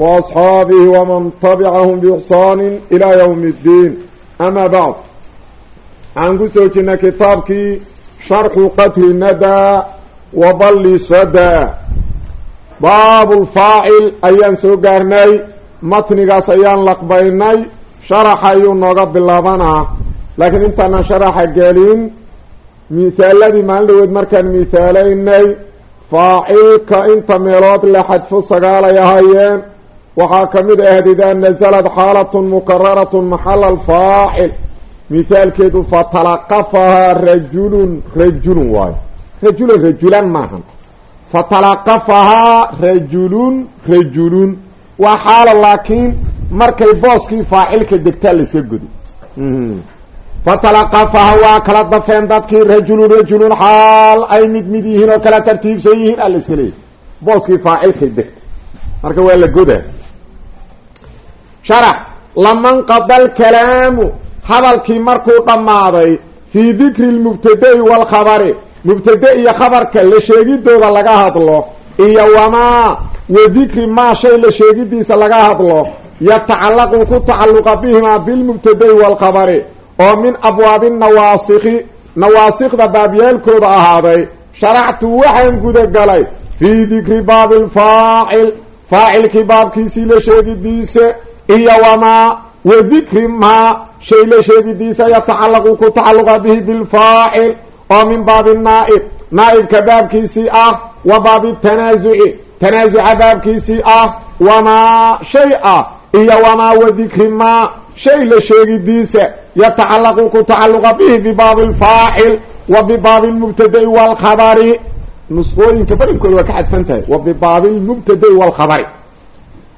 وأصحاabه وman تبcahm بإحsaan إlى yوم الdiin ama bعd waxaan ku soo jirnay kitaabkii sharxu qatri nada wabali sada baab lfaacil ayaan soo gaarnay matnigaas ayaan laqbaynay sharaxa ayuu nooga bilaabanaa laakiin intaanan sharaxa gelin mihaaladii maalin dhaweed markaan mihaalaynay faacilka inta meelood la xadfo sagaalay ahaayeen waxaa ka mid ahayd idaa nasalad xaalatun mukararatun maxala alfaacil mithaalkeedu fatalaqafahaa rajulun rajulun waayo rajulun rajulan maahan fatalaqafahaa rajulun rajulun. Waa xaalo laakiin markay booskii faacilka degtaa layska godo fatalaqafaha waa kala dafeen dadkii rajulun rajulun xaal ay mid mid yihiin oo kala tartiibsan yihiin a layska leeyahy booskii faacilkay degta marka waa la goda sharax lamanqada alkalaamu hadalkii markuu dhammaaday fii dikri lmubtada'i waalkhabari mubtade iyo khabarka la sheegidooda laga hadlo iyo wamaa wa dikri maa shay la sheegidiisa laga hadlo yatacallaqu ku tacalluqa bihimaa bilmubtada'i waalkhabari oo min abwaabi nawaasikhi nawaasikda baabyaalkooda ahaaday sharactu waxaan gudagalay fii dikri baabi lfaacil faacilkii baabkiisii la sheegidiisa iyo wamaa wa dikri maa shay la sheegidiisa yatacallaqu ku tacalluqa bihi bilfaacil oo min baabi naa'ib. Naa'ibka baabkiisii ah wa baabi tanaasuci tanaasuca baabkiisii ah wamaa shay ah iyo wamaa wa dikri maa shay la sheegidiisa yatacallaqu ku tacalluqa bihi bibaabi alfaacil wa bibaabi lmubtada'i waalkhabari nusqooyinka barinkooda waa ka xadfan tahay. Wa bibaabi lmubtada'i waalkhabari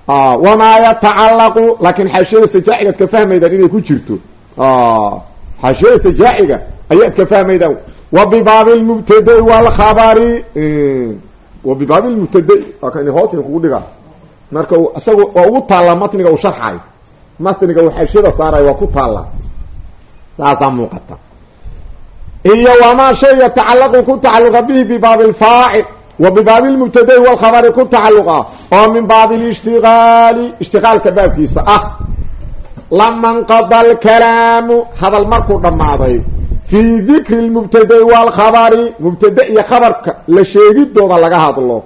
wamaa yatacallaqu laakiin xaashiyada sajaacigaad ka fahmaydaan inay ku jirto. Xaashiyada sajaaciga ayaad ka fahmaydaan wa bibaabi lmubtada'i waalkhabari wa bibaabi lmubtada'i hoosina kugu dhigaa. Marka isaga waa ugu taallaa matniga uu sharxayo matniga uu xaashiyada saarayo waa ku taallaa saasaa muuqata. Iyo wamaa shay yatacallaqu ku tacalluqa bihi bibaabi lfaacil wa bibaabi lmubtada'i waalkhabari ku tacalluqa oo min baabi lishtiqaali ishtiqaalka baabkiisa ah. Lama nqada alkalaamu hadal markuu dhammaaday fii dikri lmubtada'i waalkhabari mubtade iyo khabarka la sheegidooda laga hadlo.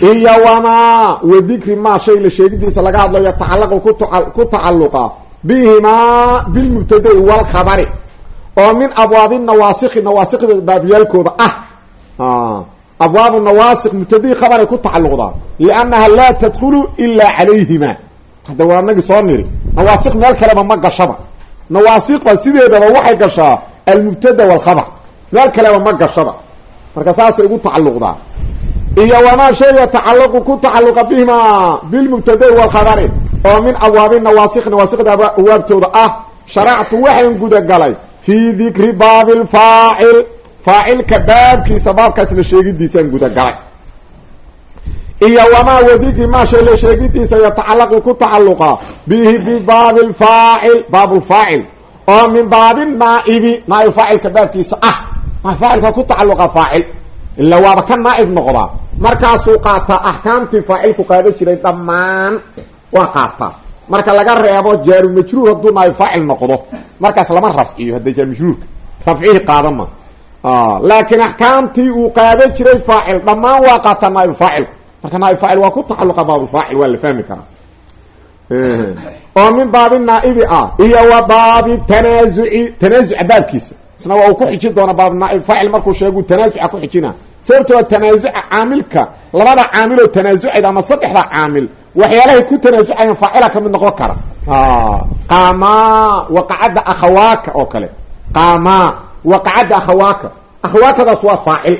Iyo wamaa wa dikri maa shay la sheegidiisa laga hadlo yatacallaqu ku tacalluqa bihimaa bilmubtada'i waalkhabari oo min abwaabi nawaasikhi nawaasikda baabyaalkooda ah abwaabu nawaasik mubtadii khabaray ku tacalluqdaa liannaha laa tadkhulu ilaa calayhima hadda waa nagii soo niri nawaasik meel kaleba ma gashaba nawaasikba sideedaba waxay gashaa almubtada waalkhabar meel kaleba ma gashaba marka saasay ugu tacalluqdaa iyo wamaa shay yatacallaqu ku tacalluqa bihimaa bilmubtada'i waalkhabari oo min abwaabi nawaasikh nawaasikda abwaabtooda ah sharactu waxaan gudagalay fii dikri baabi lfaacil faacilka baabkiisa baabkaas la sheegidiisaan gudagalay. Iyo wamaa wadikri maa shay la sheegidiisa yatacallaqu ku tacalluqa bihi bibaabi lfaacil baabulfaacil oo min baabi naa'ibi naaib faacilka baabkiisa ah. Faacilka ku tacalluqa faacil ila waaba ka naa'ib noqdaa markaasuu qaataa axkaamtii faacilku qaada jiray dhammaan waa qaataa marka laga reebo jaaru majruur hadduu naaib faacil noqdo. Markaas lama rafciyo hadda jaar majruurka. Rafcihii qaadama laakiin axkaamtii uu qaada jiray faacil dhammaan waa qaataa naaib faacilku marka naaib faacil waa ku tacalluqa baabulfaacil waa la fahmi karaa. Oo min baabi naa'ibi ah iyo wa baabi tanaasuci tanaasuca baabkiisa. Isna waa uu ku xijin doona baab naaib faacil markuu sheegu tanaasuca ku xijina. Sababtoo tanaasuca caamilka labada caamiloo tanaasucayda ama saddexda caamil waxyaalahay ku tanaasucayaan faacila ka mid noqon kara. Qaamaa waqacadda akhawaaka oo kale. Qaamaa waqacadda akhawaaka. Akhawaakadaas waa faacil.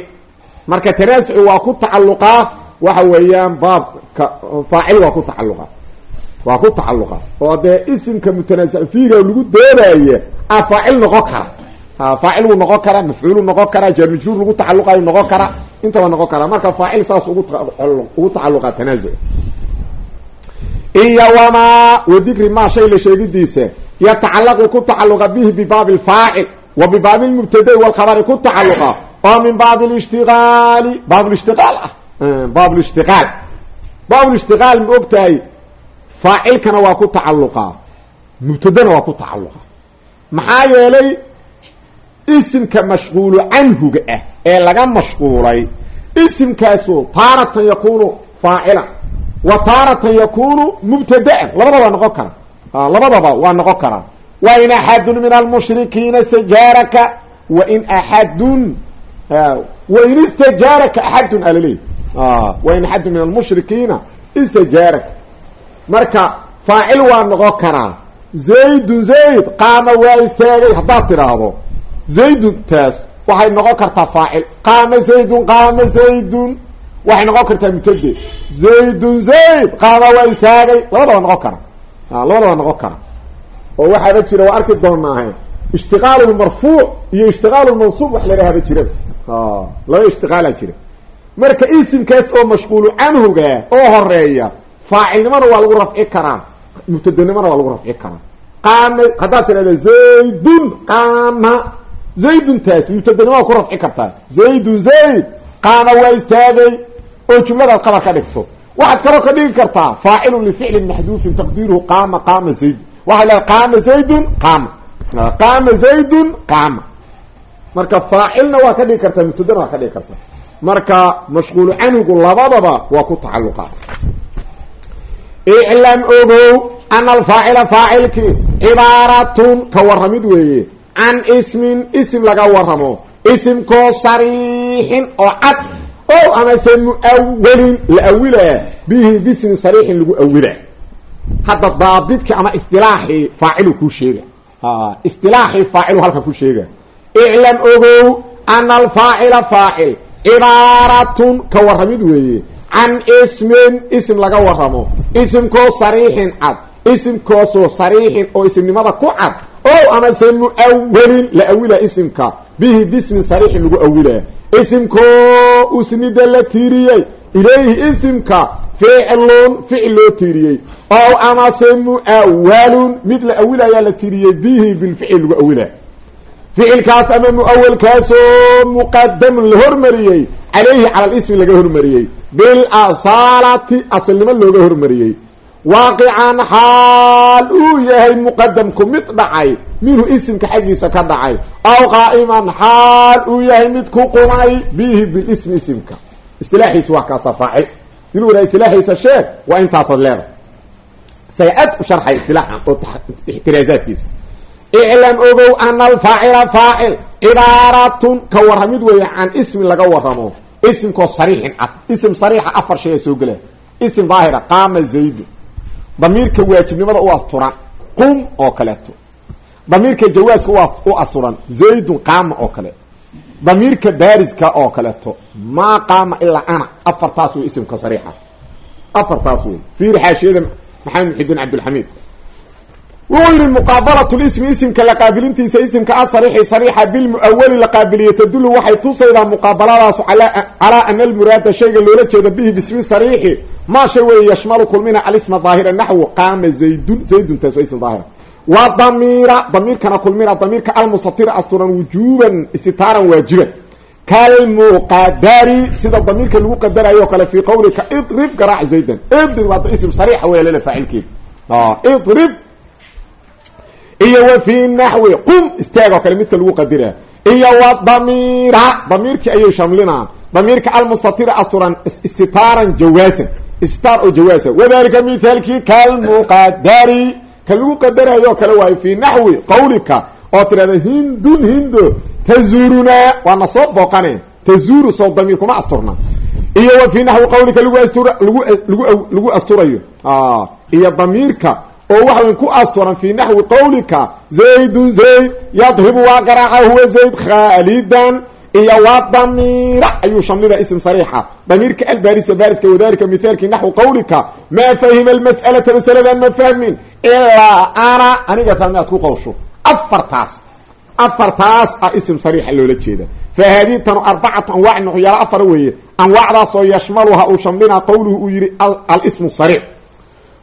Marka tanaasucu waa ku tacalluqaa waxa weeyaan baabka faacil waa ku tacalluqa waa ku tacaluqa oo dee isimka mutanaasac fiiga lagu doodaya a faacil noqon kara. Faacil wuu noqon karaa mafcuulu noqon karaa jaarmajruur lagu tacaluqayo noqon kara intaba noqon kara. Marka faacil saas ugu ugu tacaluqa tanaazuc iyo wamaa wa dikri maa shay la sheegidiisa yatacalaqu ku tacaluqa bihi bibaabi lfaacil wa bibaabi lmubtadai walkhabari ku tacaluqa oo min baabi lishtiaali baabulishtiaal ah. Baabulishtiaal baabulishtiqaal ma og tahay faacilkana waa ku tacaluqaa mubtadana waa ku tacaluqa maxaa yeelay isimka mashquulu canhuga ah ee laga mashquulay isimkaasu taaratan yakunu faacilan. Wa taaratan yakunu mubtadaan labadaba waa noqon kara labadaba waa noqon karaa wain axadun min almushrikiina istajaaraka wain axadun wain istajaaraka axadun alaleey wain axadun min almushrikiina istajaaraka marka faacil waa noqon karaa zaydun zayd qaama waa istaagay haddaad tidhaahdo zaydun taas waxay noqon kartaa faacil qaama zaydun qaama zaydun waxay noqon kartaa mutade zaydun zayd qaama waa istaagay labadaba noqon kara labadaba noqon kara oo waxaaba jira waa arki doonaahe ishtiqaal lmarfuuc iyo ishtiqaal lmansuub wax ladhahaba jiraba laba ishtiqaalaa jira. Marka isimkaas oo mashquulu canhuga oo horreeya faacilnimona waa lagu rafci karaa mubtadanimona waa lagu rafci karaa qaama haddaad tidhahda zaydun qaama zaydun taas mubtadanima waa ku rafci kartaa. Zaydun zayd qaama waa istaagay. Oo jumladaad qabar ka dhigto. Waxaad kaloo ka dhigi kartaa faacilun lificlin maxduufin taqdiiruhu qaama qaama zaydun waxay leedahay qaama zaydun qaama. Qaama zaydun qaama. Marka faacilna waa ka dhigi kartaa mubtadana waa ka dhigi kartaa marka mashquulu canhigu labadaba waa ku tacaluqa iclam ogow ana alfaacila faacilkii cibaaratun ka waramid weeye. Can ismin isim laga waramo isimkoo sariixin oo cad o amase muawalin la awilaa bihi bismin sariixin lagu awilaa hadda daabidki ama istilaaxii faacilu kuu sheega. Istilaaxii faacilu halka ku sheega. Iclam ogow ana alfaacila faacil. Cibaaratun ka waramid weeye. Can ismin isim laga waramo isimkoo sariixin cad. Isimkoosoo sariixin oo isimnimada ku cad. O amase muawalin la awilaa isimka. Bihi bismin sariixin lagu awilaa. Isimkoo usnida la tiiriyey ilayhi isimka ficlun ficil loo tiiriyey o amase muawalun mid la awilayaa la tiiriyey bihi bilficil lagu awilaa ficilkaas ama muawalkaasoo muqadamun la hormariyey calayhi cala lismi laga hormariyey bilasaalati asalnimo looga hormariyey waaqican xaal uu yahay muqadamku mid dhacay minhu isimka xaggiisa ka dhacay aw qaa'iman xaal uu yahay mid ku qumay bihi bilismi isimka istilaaxiisa waa kaasa faacil. Dil waraa istilaaxiisa sheeg waa intaasaad leedahay. Say-ad u sharxay istilaaxan oo ixtiraazaadkiisa. Iclam ogow ana alfaacila faacil cibaaratun ka waramid weeye can ismin laga waramo isimkoo sariixin cad isim sariixa afar shay a soo gela isim daahira qaama zaydu damiirka waajibnimada u asturan qum oo kaleeto. Damiirka jawaaska u asturan zaydun qaama oo kale damiirka baariska oo kaleeto maa qaama ilaa ana afartaas wey isimka sariixa. Afartaas wey fiiri xaashiyada maxamed muxidiin cabdilxamiid wuxuu yihi muqaabalat lismi isimka la qaabilintiisa isimka asariixi sariixa bilmuawali la qaabiliye tadulu waxay tusaydaa muqaabaladaasu calaa ana almuraada shayga loola jeeda bihi bismi sariixi. Maa shay weeye yashmalu kulmina alisma daahira naxwu qaama zaydun zayduntaas waa ism daahira wa damiira damiirkana kulmina damiirka almustatira asturan wujuban istitaaran waajiban. Kalmuqadari sida damiirka lagu qadarayo o kale qawlika idrib garaac zaydan. Idrib hadda ism sariixa wey lele faacilkeeda idrib. Iyo wa fii naxwi qum istaag oo lagu qadira. Iyo wa damiira damiirkii ayay shamlinaan. Damiirka almustatira asturan istitaaran jawaasan. Istitaar oo jawaasa. Wadalika mithaalkii kalmuqadari ka lagu qadarayo kale waayo fii naxwi qawlika oo tidhahda hindun hindo tazuurunaa waana soo booqane tazuuru soo damiir kuma asturna. Iyo wa fii naxwi qawlika lagu astura lagu lagu lagu asturayo. Iyo damiirka oo waxa ku asturan fii naxwi qawlika zaydun zayd yadribu waa garaaca huwa zayd khaalidan iyo wa damiira ayuu shamlida ism sariixa. Damiirka albaarisa baariska wadalika mithaalkii naxwu qawlika maa fahima almas'alata masaladan ma fahmin ilaa ana aniga fahmi aad ku qawsho afartaas. Afartaas ah ism sariixa loola jeeda. Fa haadihi tanu arbacatu anwaac nuxyaalo afar weeye. Anwaacdaasoo yashmaluha uu shamlinaa qawluhu uu yihi alismu sariix.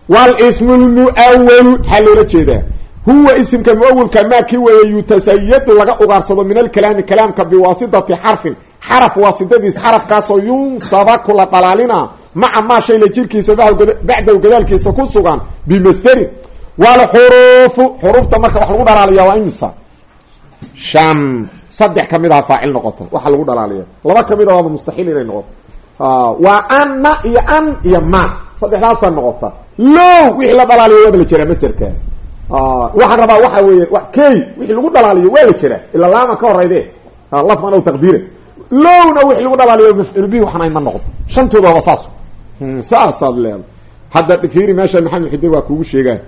Walismu lmuawalu maxaa loola jeedaa huwa isimka muawalka maa kii weeye yutasayadu laga ugaarsado min alkalaami kalaamka biwaasidati xarfin. Xaraf waasidadiis xarafkaasoo yunsaba kula dhalaalina. Maca maa shayla jirkiisa bacdahu gadaalkiisa ku sugan. Bimasderin walxuruufu xuruufta marka wax lagu dhalaaliya waa imisa? Shan saddex ka mid aha faacil noqota waxa lagu dhalaaliya laba ka mid a waaba mustaxiil inay noqoto. Waa anna iyo an iyo ma. Saddexdaasaa noqota. Low wixii la dhalaaliyo waaba la jiraa masderka. Waxaan rabaa waxa weeye key wixii lagu dhalaaliyo waa la jiraa. Ila laama ka horayde. Lafman ow taqdiira lowna wixii lagu dhalaaliyo mafcuul bihi waxna ma noqdo shantooda waaba saas saasaad leeda hadda fiiri meesha maxamed xidir waa kuugu sheegaa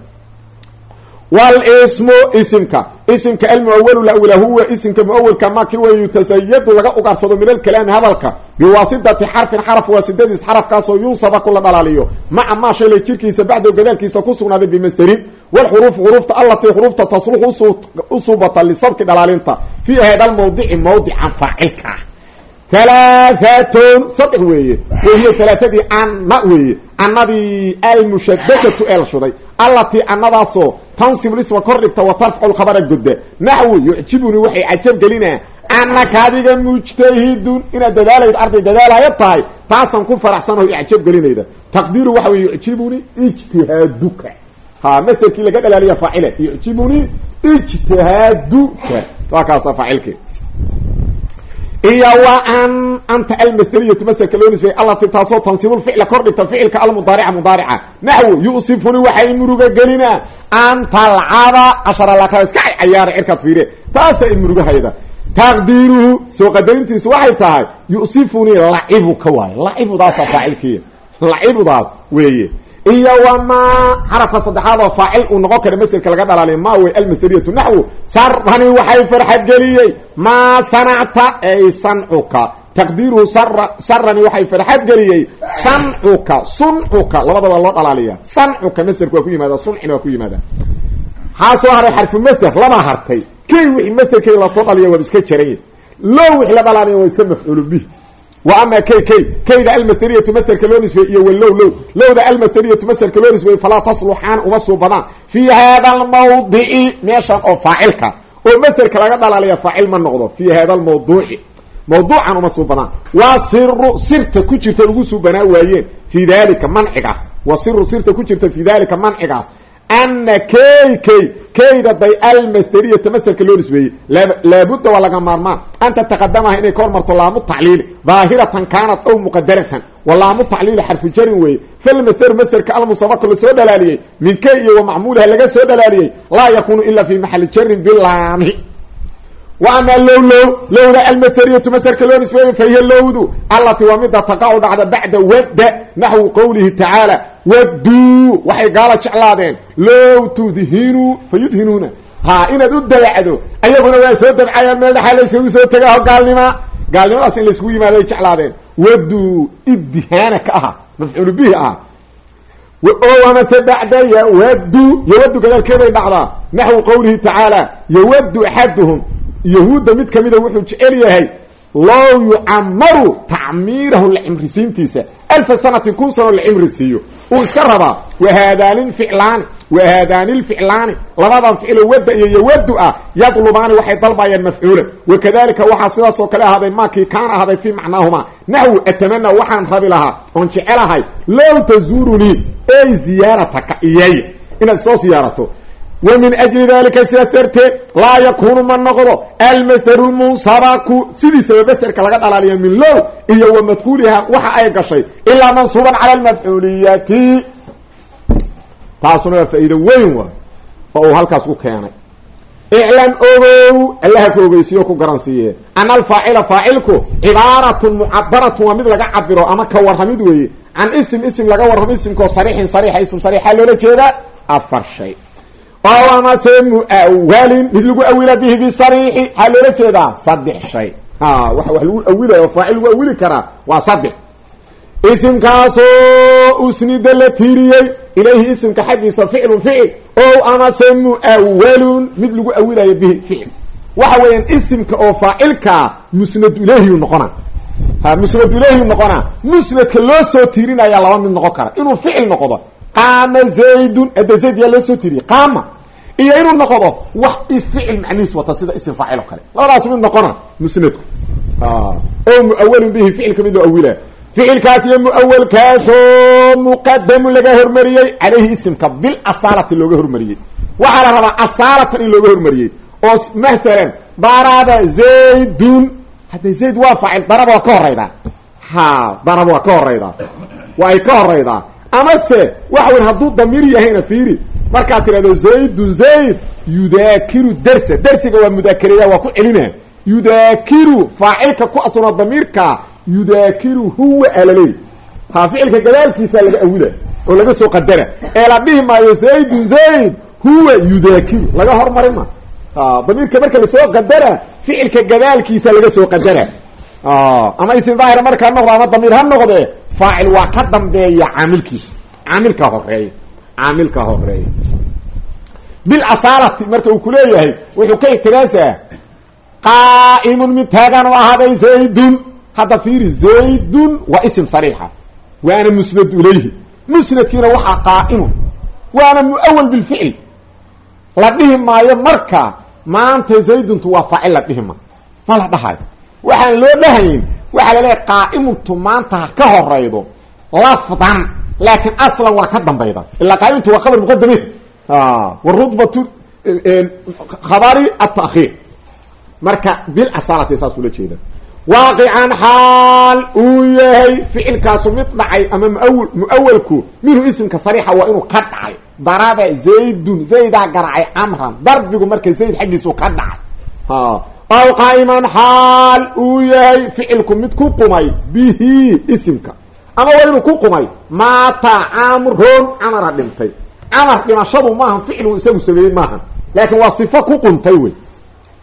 walismu isimka. Isimka almuawalu lawla huwa isimka muawalka ma ki wey yutasayadu laga ugaarsado min alkalaami hadalka. Biwaasidati xarfin xaraf waasidadiis xarafkaasoo yunsaba kula dhalaaliyo. Maca maa shaylay jirkiisa bacdo gadaalkiisa ku sugnaaday bimasderin walxuruuf xuruufta allatii xuruufta tasluxu usubata lisabki dhalaalinta. Fii hada lmawdici mawdican faacilka ah halaaatun saddex weeye wahiyo halaaadii anna weeye annadii almushadadatu ee la shuday allatii annadaasoo tansibu isma kor dhigta wa tarfacu lkhabara godda naxwi yucjibunii waxay cajab gelinaa annaka adiga mujtahidun inaad dadaalayd arday dadaalayo tahay taasaan ku faraxsanaho icjab gelinayda taqdiiru waxa wey yucjibunii ijtihaaduka ha masterkii laga dhalaaliya faacile yucjibunii ijtihaaduka waa kaasa faacilke iyo wa an anta almasderiyatu maserka loo nisbeyey allati taasoo tansibu ficla kor dhigta ficilka almudaarica mudaarica. Naxwu yusifuni waxay muruga gelinaa an talcaba cashar alakra iska cayaara cirkaad fiire. Taasa i murugahayda taqdiiruhu soo qadarintiisu waxay tahay yusifunii lacibuka waayo lacibudaasa faacilkiya lacibudaas weeye iyo wamaa xarafka saddexaad oo faacil uu noqon kara masderka laga dhalaaliya ma wey almasderiyatu naxwu sarani waxay farxad geliyey. Maa sanacta ay sancuka. Taqdiiruhu sar sarani waxay farxad geliyey. Sancuka suncuka. Labada waa loo dhalaaliya sancuka masderka waa ku yimaada suncina waa ku yimaada. Maxaa soo haray xarfu masder lama hartay. Kay wixii masderkay la soo dhaliya waaba iska jaranya loo wixii la dhalaaliya waa iska mafcuulu bih ama kay kay kayda almasderiyatu masderka loo nisbey iyo walow low. Lowda almasderiyatu masderka loo nisbey falaa tasluxaan uma suu badaan fii hada almawdici meeshan oo faacilka oo masderka laga dhalaaliya faacil ma noqdo. Fii hada almawduuci mawduucan uma suu badaan waa siru sirta ku jirta ugu suu banaa waayeen fii dalika mancigaas wa siru sirta ku jirta fii dalika mancigaas ana kay kay kayda day almasderiyata masderka loo nisbeeyey laabudda waa laga maarmaan an tataqadamaha inay ka hormarto laamu tacliili daahiratan kaanat aw muqadaratan wa laamu tacliili xarfu jarin weeye falmasderu masderka almusabako la soo dhalaaliyey min kay iyo wa macmuuliha laga soo dhalaaliyey laa yakunu ila fi maxali jarin bilaami wa amaa low low lowda almasderiyatu masderka loo nisbeeyey fa hiya lowdu allatii waa mida taqacu dhacda bacda wadda naxwu qowlihi tacaala wadduu waxay gaala jeclaadeen low tudhinuu fa yudhinuuna ha inaad u dabacdo ayaguna waa soo dabcayaan meel dhaxaa layskagu soo tegaaho gaalnima gaalnimadaas in layskugu yimaado ay jeclaadeen wadduu iddihaana ka aha mafcuulu bihi ah o amase bacda yawadu yawadu gadaalkeeday dhacdaa naxwu qowlihi tacaala yawadu axaduhum yahuudda mid kamida wuxuu jecel yahay low yucamaru tacmiirahu lacimrisiintiisa alfa sanatin kun sano lacimri siiyo uu iska rabaa wahaadaani lficlaani wahaadaani lficlaani labadan ficilo wadda iyo yowadu ah yadlubaani waxay dalbayaan mafcuulan. Wakadalika waxaa sidaas oo kale ahaaday maakii kaana ahaaday fii macnaahuma. Naxwu atamana waxaan rabi lahaa oon jecelahay low tazuurunii ey ziyaarataka iyay inaad soo siyaarato wa min ajli dalika sidaas darteed laa yakunu ma noqdo almasderu lmunsabaku sidiisaba masderka laga dhalaaliya min low iyo wa madkuuliha waxa ay gashay ilaa mansuuban cala almafcuuliyati taasuna waa faa-iido weyn waay oo uu halkaas ku keenay iclam ogow allaha ku ogeysiyo ku garansiiye ana alfaacila faacilku cibaaratun mucabaratun waa mid laga cabiro ama ka warramid weeye can ism ism laga warramo ismkoo sariixin sariixa ism sariixa loola jeedaa afar shay oo amase muawalin mid lagu awila bihi bisariixi waxaa loola jeedaa saddex shay. Waxa wax lagu awilaya oo faacil lagu awili karaa waa saddex isimkaasoo usnida la tiiriyey ilayhi isimka xaggiisa ficlun ficil o amase muawalun mid lagu awilayo bihi ficil. Waxa weeyaan isimka oo faacilkaa musnad ilayhiu noqona musnad ilayhiu noqonaa. Musnadka loo soo tiirinaya laba mid noqon kara. Inuu ficil noqdo qaama zaydun hadda zayd yaa loo soo tiiriyey qaama. Iyo inuu noqdo wax ficil macnihiis wata sida isim faacil oo kale. Labadaas mid noqona musnadku. O muawalun bihi ficilka mid loo awilaa ficilkaas iyo muawalkaasoo muqadamu laga hormariyey calayhi isimka bil asaalati looga hormariyey. Waxaa la rabaa asaalatan in looga hormariyey. Oo mathalan daraba zaydun. Hadda zayd waa faacil daraba waa ka horaydaa ha daraba waa ka horaydaa waa ay ka horaydaa amase waxa weyn hadduu damiir yahayna fiiri. Markaad tirahdo zaydun zayd yudaakiru dersa dersiga waa mudaakereeya waa ku celina yudaakiru faacilka ku asuna damiirka yudaakiru huwa alaley ha ficilka gadaalkiisa laga awida oo laga soo qadara. Ee la dhihi maayo zaydun zayd huwa yudaakiru. Laga hormari ma. Damiirka marka la soo qadara ficilka gadaalkiisa laga soo qadara ama isim daahir markaa noqdo ama damiir ha noqdee faacil waa ka dambeeya caamilkiisa caamilka horreeya caamilka horreeya bil asaalati marka uu kuleeyahay wuxuu ka itiraasaa qaa'imun mid taagan u ahaaday zaydun hadda fiiri zaydun waa isim sariixa waana musnad ilayhi musnadkiina waxaa qaa'imun waana muawal bilficil la dhihi maayo marka maanta zayduntu waa faacil la dhihi ma ma la dhahayo waxaan loo dhahayn waxaa la leeyahay qaa'imuntu maanta ha ka horaydo lafdan laakiin aslan waa ka dambayda. Ilaa qaa'imuntu waa khabar muqadame wa rudbatu khabari ata'khiir marka bil asaalati saas ula jeeda waaqican xaal uu yahay ficilkaasu mid dhacay ama muawal muawalku minhu isimka sariixa waa inuu ka dhacay. Daraba zaydun zaydaa garacay camran darbigu marka zayd xaggiisu ka dhacay aw qaa'iman xaal uu yahay ficilku mid ku qumay bihi isimka. Ama waa inuu ku qumay maata camron camara dhintay. Camar dhimashadu maaha ficlu isagu sameeyey maaha laakiin waa sifo ku quntay wey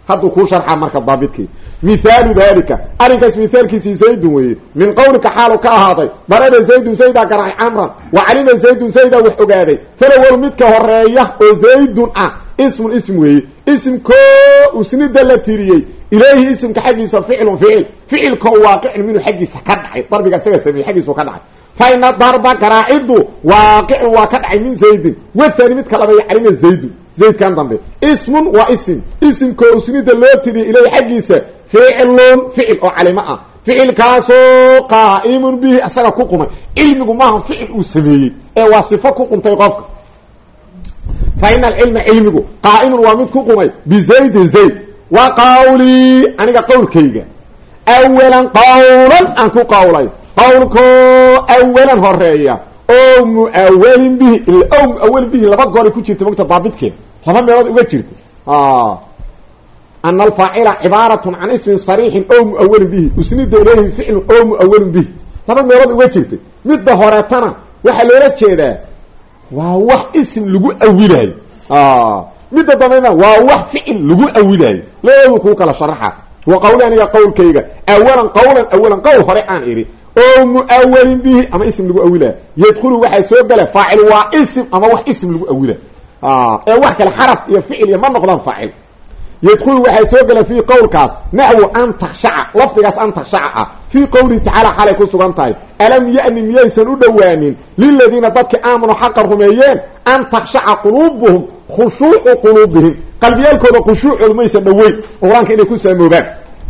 hadduu kuu sharxaa marka daabidkii mihaalu dalika arrinkaas mihaalkiisii zaydun weeye. Min qowlika xaalu ka ahaaday. Daraba zaydun zaydaa garacay camran. Wa calima zaydun zaydaa wax ogaaday. Falawal midka horreeya oo zaydun ah ismun ism weeye. Ismkoo usnida la tiriyey. Ilayhi isimka xaggiisa ficlun ficil. Ficilkoo waaqicun minhu xaggiisa ka dhacay. Darbiga isaga sameeyey xaggiisu ka dhacay. Fa ina darba garaacidu waaqicun waa ka dhacay min zaydin. Wathani midka labeeya calima zaydun zaydkan dambe. Ismun waa isim. Isimkoo usnida loo tiriyay ilayhi xaggiisa ficilun ficil oo calimo ah. Ficilkaasoo qaa'imun bihi isaga ku qumay. Cilmigu maaha ficil uu sameeyey ee waa sifo ku quntay qofka. Fa ina alcilma cilmigu qaa'imun waa mid ku qumay bizaydin zayd. Wa qawlii aniga qowlkayga awalan qawlan aan ku qawlay. Qawlkoo awalan horreeya o muawalin bihi o muawalin bihi laba gooray ku jirta mogta daabidkeed laba meelood uga jirta ana alfaacila cibaaratun can ismin sariixin o muawalin bihi. Usnida ilayhi ficlun o muawalin bihi. Laba meelood uga jirtay midda horeetana waxaa loola jeedaa waa wax ism lagu awilayo midda dambena waa wax ficil lagu awilayo labadu kuu kala sharaxa wa qawli aniga qowlkayga. Awalan qawlan awalan qowl hore aan idhi. O muawalin bihi ama ism lagu awilaa yadkhulu waxaa soo gala faacil waa ism ama wax ism lagu awila ee wax kale xaraf iyo ficil iyo ma noqdaan faacil yadkhulu waxaa soo gala fii qowlkaas naxwu an takshaca lafdigaas an takshaca ah fii qowlihi tacaala xalay ku sugan tahay alam yani miyaysan u dhowaanin liladiina dadka aamanu xaqa rumeeyeen an takshaca quluubuhum khushuucu quluubihim qalbiyaalkooda khushuucooda maysan dhoweyn qur'aanka inay ku saamoobaan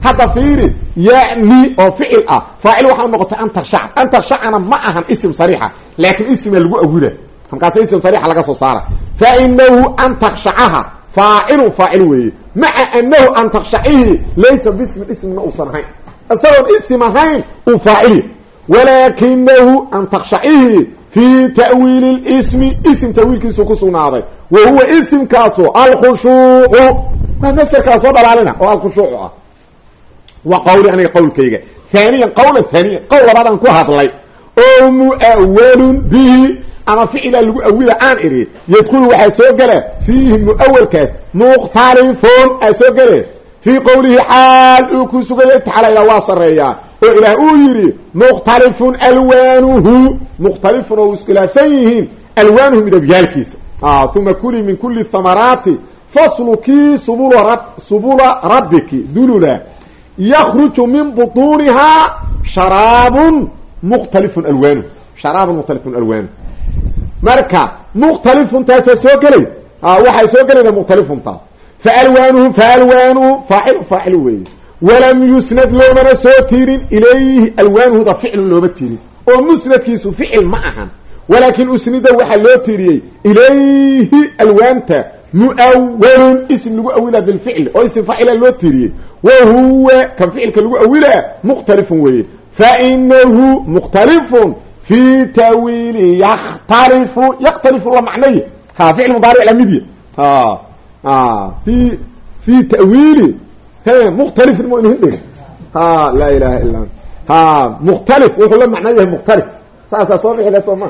hadda fiiri yani oo ficil ah faacil waxaa noqotay an takshaca an takshacana ma ahan ism sariixa laakiin isma lagu awila markaas ism sariixa laga soo saara. Fa inahu an takshacaha faacilu faacil weeye. Maca anahu an takshacihi laysa bismin ismina uusan ahayn. Isagoon ism ahayn uu faacili walaakinahu an takshacihi fii ta'wiili lismi ism tawiilkiisu ku sugnaaday. Wa huwa isimkaasu alkhushuucu. Waa masderkaa soo dhalaalina oo alkhushuucu ah. Wa qawli aniga qowlkayga. Haaniyan qawla haaniyan qowl labaadaan ku hadlay. Oo muawalun bihi ama ficilaa lagu awila aan idhi yadkhulu waxaa soo gala fiihi muawalkaas mukhtalifun aa soo gale fii qowlihi xaal uu ku sugayay tacaala ilah waa sareeyaa oo ilaah uu yidhi mukhtalifun alwaanuhu mukhtalifun oo iskhilaafsan yihiin alwaanuhu midabyaalkiisa uma kulii min kuli thamaraati faslukii subula subula rabbiki dulula yakruju min butuunihaa sharaabun mukhtalifun alwaanuhu sharaabun mukhtalifun alwaanuhu marka mukhtalifun taasaa soo gelay waxay soo gelayda mukhtalifun-taa faalwaanuhu faalwaanuhu faacil faacil weeye. Walam yusnad loomana soo tiirin ilayhi alwaanuhuda ficlun looma tiirin. Oo musnadkiisu ficil ma ahan. Walaakin usnida waxaa loo tiiriyey ilayhi alwaanta muawalun ism lagu awilaa bilficli oo ism faacila loo tiiriyey. Wa huwa kan ficilka lagu awilaa mukhtalifun weeye. Fainahu mukhtalifun fi tawiili yakhtalifu yakhtalifu la macnay ha ficil mudaaric lamidya fi fi tawiili mukhtalifin ma inu dhig ha laa ilaha illa ant ha mukhtalif wuxuu la macno yahay mukhtalif saasaa soo bixida soo ma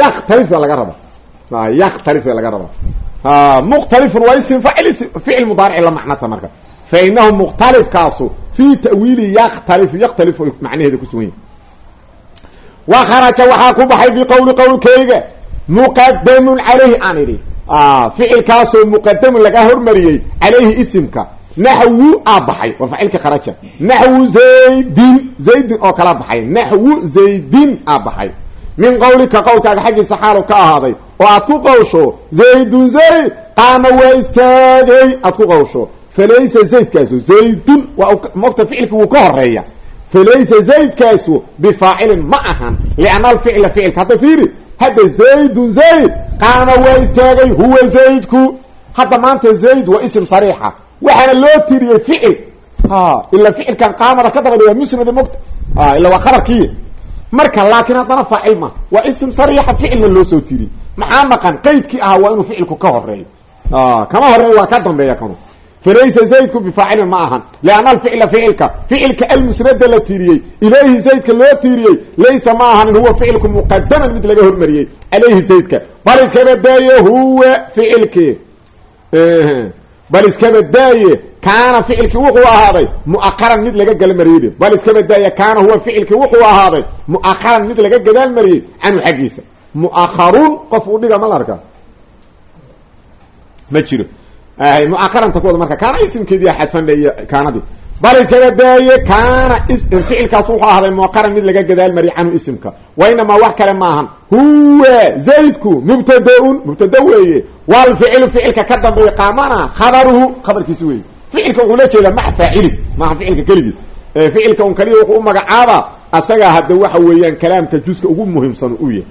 yaktalif baa laga rabaa yaktalif baa laga rabaa mukhtalifun waa ism faacil ficil mudaarici la macnata marka fa inahu mukhtalifkaasu fi tawiili yakhtalifu yakhtalifu macnaheeda kusugan yahy wa kharaja waxaa ku baxay biqowli qowlkayga muqadamun calayhi aan idhi ficilkaasoo muqadamun laga hormariyey calayhi isimka naxwu aa baxay waa faacilka kharaja naxwu zaydin zaydin oo kala baxay naxwu zaydin aa baxay min qawlika qowlkaaga xaggiisa xaalu ka ahaaday oo aad ku qawsho zaydun zayd qaama waa istaagay aad ku qawsho falaysa zaydkaasu zaydun waa mogta ficilka wuu ka horreeya falaysa zaydkaasu bifaacilin ma ahan lianna alficla ficilka hadda fiiri hadda zaydun zayd qaama waa istaagay huwa zaydku hadda maanta zayd waa ism sariixa waxaana loo tiriyey ficil ila ficilkan qaamada ka dabada waa musnada mogta ila waa khabarkii marka laakiin haddana faacil ma waa ism sariixa ficilna loo soo tiriyey maxaa maqan qeydkii ahaa waa inuu ficilku ka horeeyo kama horeeyo waa ka dambeeya kanu falaysa zaydku bifaacilin ma ahan. Lianna alficla ficilka ficilka almusnada la tiiriyey. Ilayhi zaydka loo tiiriyey. Laysa ma ahanin huwa ficilku muqadaman mid laga hormariyey. Calayhi zaydka. Bal iskaba daaye huwa ficilkii bal iskaba daaye kaana ficilkii wuxuu ahaaday mu'aharan mid laga galmariyey. Bal iskaba daaye kaana huwa ficilkii wuxuu ahaaday mu'aharan mid laga gadaal mariyey canhu xaggiisa. Mu'aharun qof uu dhiga ma la arkaa? Ma jiro muaharanta kuwada marka kaana isimkeedii xadfandhe iyo kaanadii. Bal iskaga daaye kaana ficilkaas wuxuu ahaaday muaqaran mid laga gadaal mariy canhu isimka. Wa inamaa wax kale maahan huwa zaydku mubtadaun mubtada weeye. Walficilu ficilka ka dambeeya qaamana khabaruhu khabarkiisi weeye. Ficilka wuxuu la jeedaa maca faacili maaha ficilka keligiis. Ficilka un kaliya wuxuu u magacaaba asagaa hadda waxa weeyaan kalaamka juska ugu muhiimsan u yahay.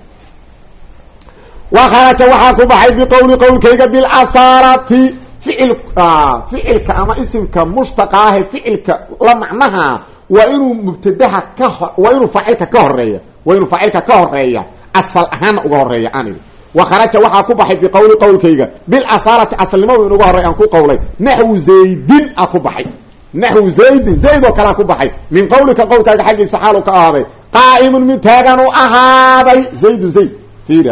Wa kharaja waxaa ku baxay biqowli qowlkayga bilasarati ficil ficilka ama isimka mushtaqa ahe ficilka la macnaha waa inuu mubtadaha ka waa inuu faacilka ka horreeya waa inuu faacilka ka horreeya asal ahaanna uga horreeya aan idhi wa kharaja waxaa ku baxay biqowli qowlkayga bilasaalati asalnimadu inuga horey aan ku qowlay naxwu zaydin a ku baxay. Naxwu zaydin zayd oo kalea ku baxay. Min qowlika qowlkaaga xaggiisa xaalu ka ahaaday qaa'imun mid taagan u ahaaday zaydun zayd fiiri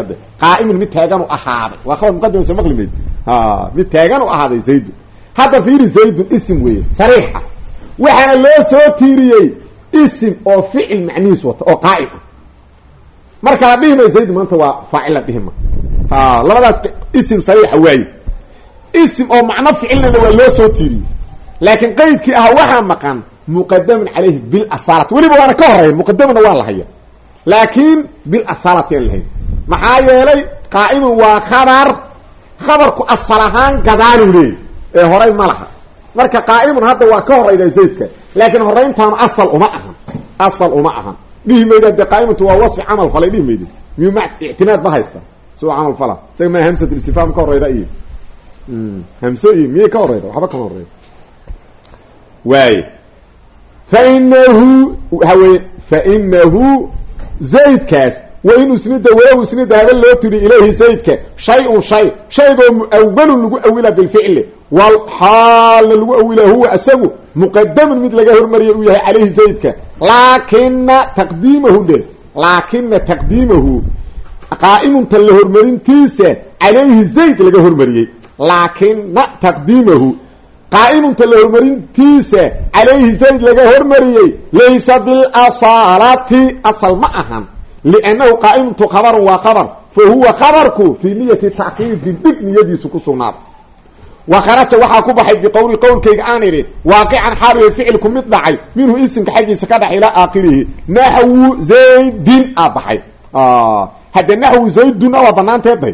mid taagan ahaaday. Waa khabar muqadimasa maqlimeyd mid taagan u ahaaday zaydun hadda fiiri zaydun isim weeye sariixa waxaana loo soo tiiriyey isim oo ficil macnihiis wata oo qaa'im ah. Marka la dhihi may zaydun maanta waa faacil la ma. Labadaas isim sariixa waaye. Isim oo macno ficilnana waa loo soo tiiriyey. Laakiin qeydkii ahaa waxaa maqan muqadamun calayhi bilasaalati weliba waana ka horreeya muqadamuna waa la haya laakiin bilasaalati aan lahayn. Maxaa yeelay qaa'imun waa khabar khabarku asal ahaan gadaaluu leeyay ee horay ma laha. Marka qaa'imun hadda waa ka horayda zaydka laakiin horayntaanu asal uma ahan. Asal uma ahan. Dhihi mayda dee qaa'imuntu waa wasfi camal falay dhihi mayda miyuu ma ictimaad ma haysta. Suu camal fala. Isaga maa hamsatulistifhaam ka horeyda iyo hamso iyo miyay ka horeyda waxba kama horeyda waay fainahu hawey fainahu zaydkaas wain usnida walow usnida haba loo tiri ilayhi zaydka shay-un shay shaygoo muawalun lagu awila bilficli. Wal xaalna lagu awila huwa isagu muqadamun mid laga hormariyay uu yahay calayhi zaydka laakina taqdiimahu dhe laakina taqdiimahu qaa'imunta la hormarintiisa calayhi zayd laga hormariyey. Laakina taqdiimahu qaa'imunta la horumarintiisa calayhi zayd laga hormariyey. Laysa bilasaalati asal ma ahan liannahu qaa'imuntu khabarun waa khabar fa huwa khabarku fii niyati tackiiri dibdhig niyadiisu ku sugnaada wa kharaja waxaa ku baxay biqowli qowlkayga aan idhi waaqican xaaliyo ficilku mid dhacay minhu isimka xaggiisa ka dhax ilaa aakhirihi naxwu zaydin aa baxay hadde naxwu zayduna waa banaanteeday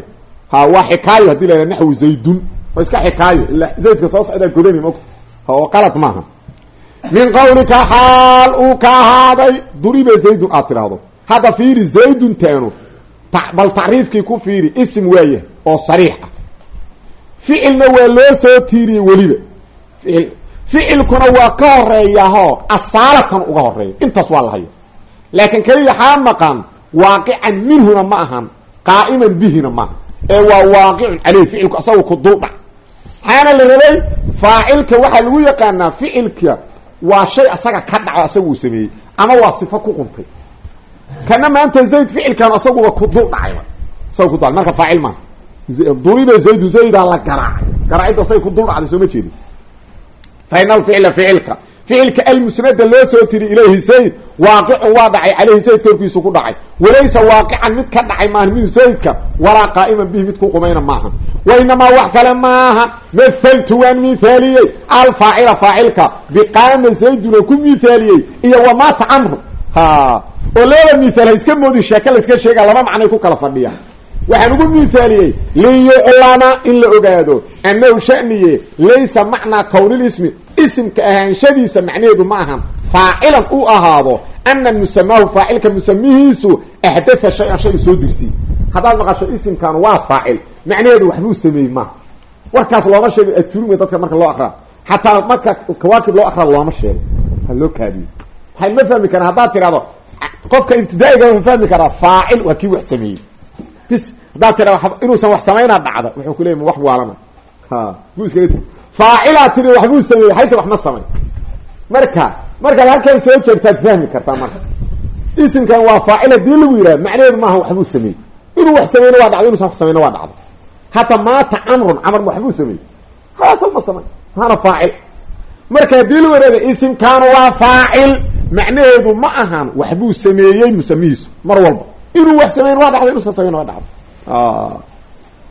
ha waa xikaayo haddii la naxwu zaydun waa iska xikaayo ila zaydka soo socdaa godani mota oo qalad maaha min qawlika xaal uu ka ahaaday duriba zaydun aad tidhaahdo hadda fiiri zaydun taanu bal tacriifkii ku fiiri isim waaya oo sariix ah. Ficilna waa loo soo tiiriyey weliba. Ficil ficilkuna waa ka horeeyaho asaalatan uga horreeya intaas waa la haya laakiin keliya xaa maqan waaqican minhuna ma ahan qaa'iman bihina maaha ee waa waaqicun caleyh ficilku asaga ku duldhac maxaana la rabay faacilka waxaa lagu yaqaanaa ficilka waa shay asaga ka dhaco asaga uu sameeyey ama waa sifo ku quntay kana maanta zayd ficilkan asaguba ku dul dhacayba isaga ku dal marka faacil maaha duriba zaydu zaydaa la garaacay. Garaacidda asagay ku dul dhacday soo ma jeedi. Fa ina alficla ficilka. Ficilka almusnada loo soo tiri ilayhi zayd waaqicun waa dhacay caleyhi zaydka horkiisu ku dhacay. Walaysa waaqican mid ka dhacay maaha minhu zaydka walaa qaa'iman bihi mid ku qumayna maaha wa inamaa wax kale maaha mahaltu waan mithaaliyey alfaacila faacilka. Biqaama zaydun oo ku mithaaliyey iyo wamaata camru oo labada mithaal ha iska moodin sheeke la iska sheega laba macnay ku kala fadhiyaan. Waxaan ugu mithaaliyey liyuclama in la ogaado annahu shaniye laysa macnaa kownilismi isimka ahaanshadiisa macnaheedu ma ahan. Faacilan u ahaado ana musamaahu faacilka musamihiisu axdatha shay-an shay soo dirsiy haddaad maqasho isimkan waa faacil macnaheedu waxbuu sameeyey maaha warkaas looma sheego adturumay dadka marka loo akraa xataa marka kawaakib loo akraa looma sheego ha loo kaadiyo. Waxay ma fahmi karaan haddaad tidhahdo qofka ibtidaa'iga wuxuu fahmi karaa faacil waa kii wax sameeyey. Bis haddaad tira inuusan wax samaynaa dhacda wuxuu ku leeyay ma wax waalana buu iskaga ti faacilaa tiri waxbuu sameeyey hayta wax ma samay. Marka markaad halkan soo jeegtaad fahmi kartaa marka. Isimkan waa faacil haddii lagu yidhaha macnaheedu maaha waxbuu sameeyey. Inuu wax sameyno waa dhacda inuusan wax samayno waa dhacda hataa maata camrun camr waxbuu sameeyey. Haasa ma samay maana faacil. Marka haddii lagu yidhahda isimkan waa faacil macnaheedu ma ahan waxbuu sameeyey musamihiisu mar walba. Inuu wax sameyn waa dhacda inuusan samayn waa dhacda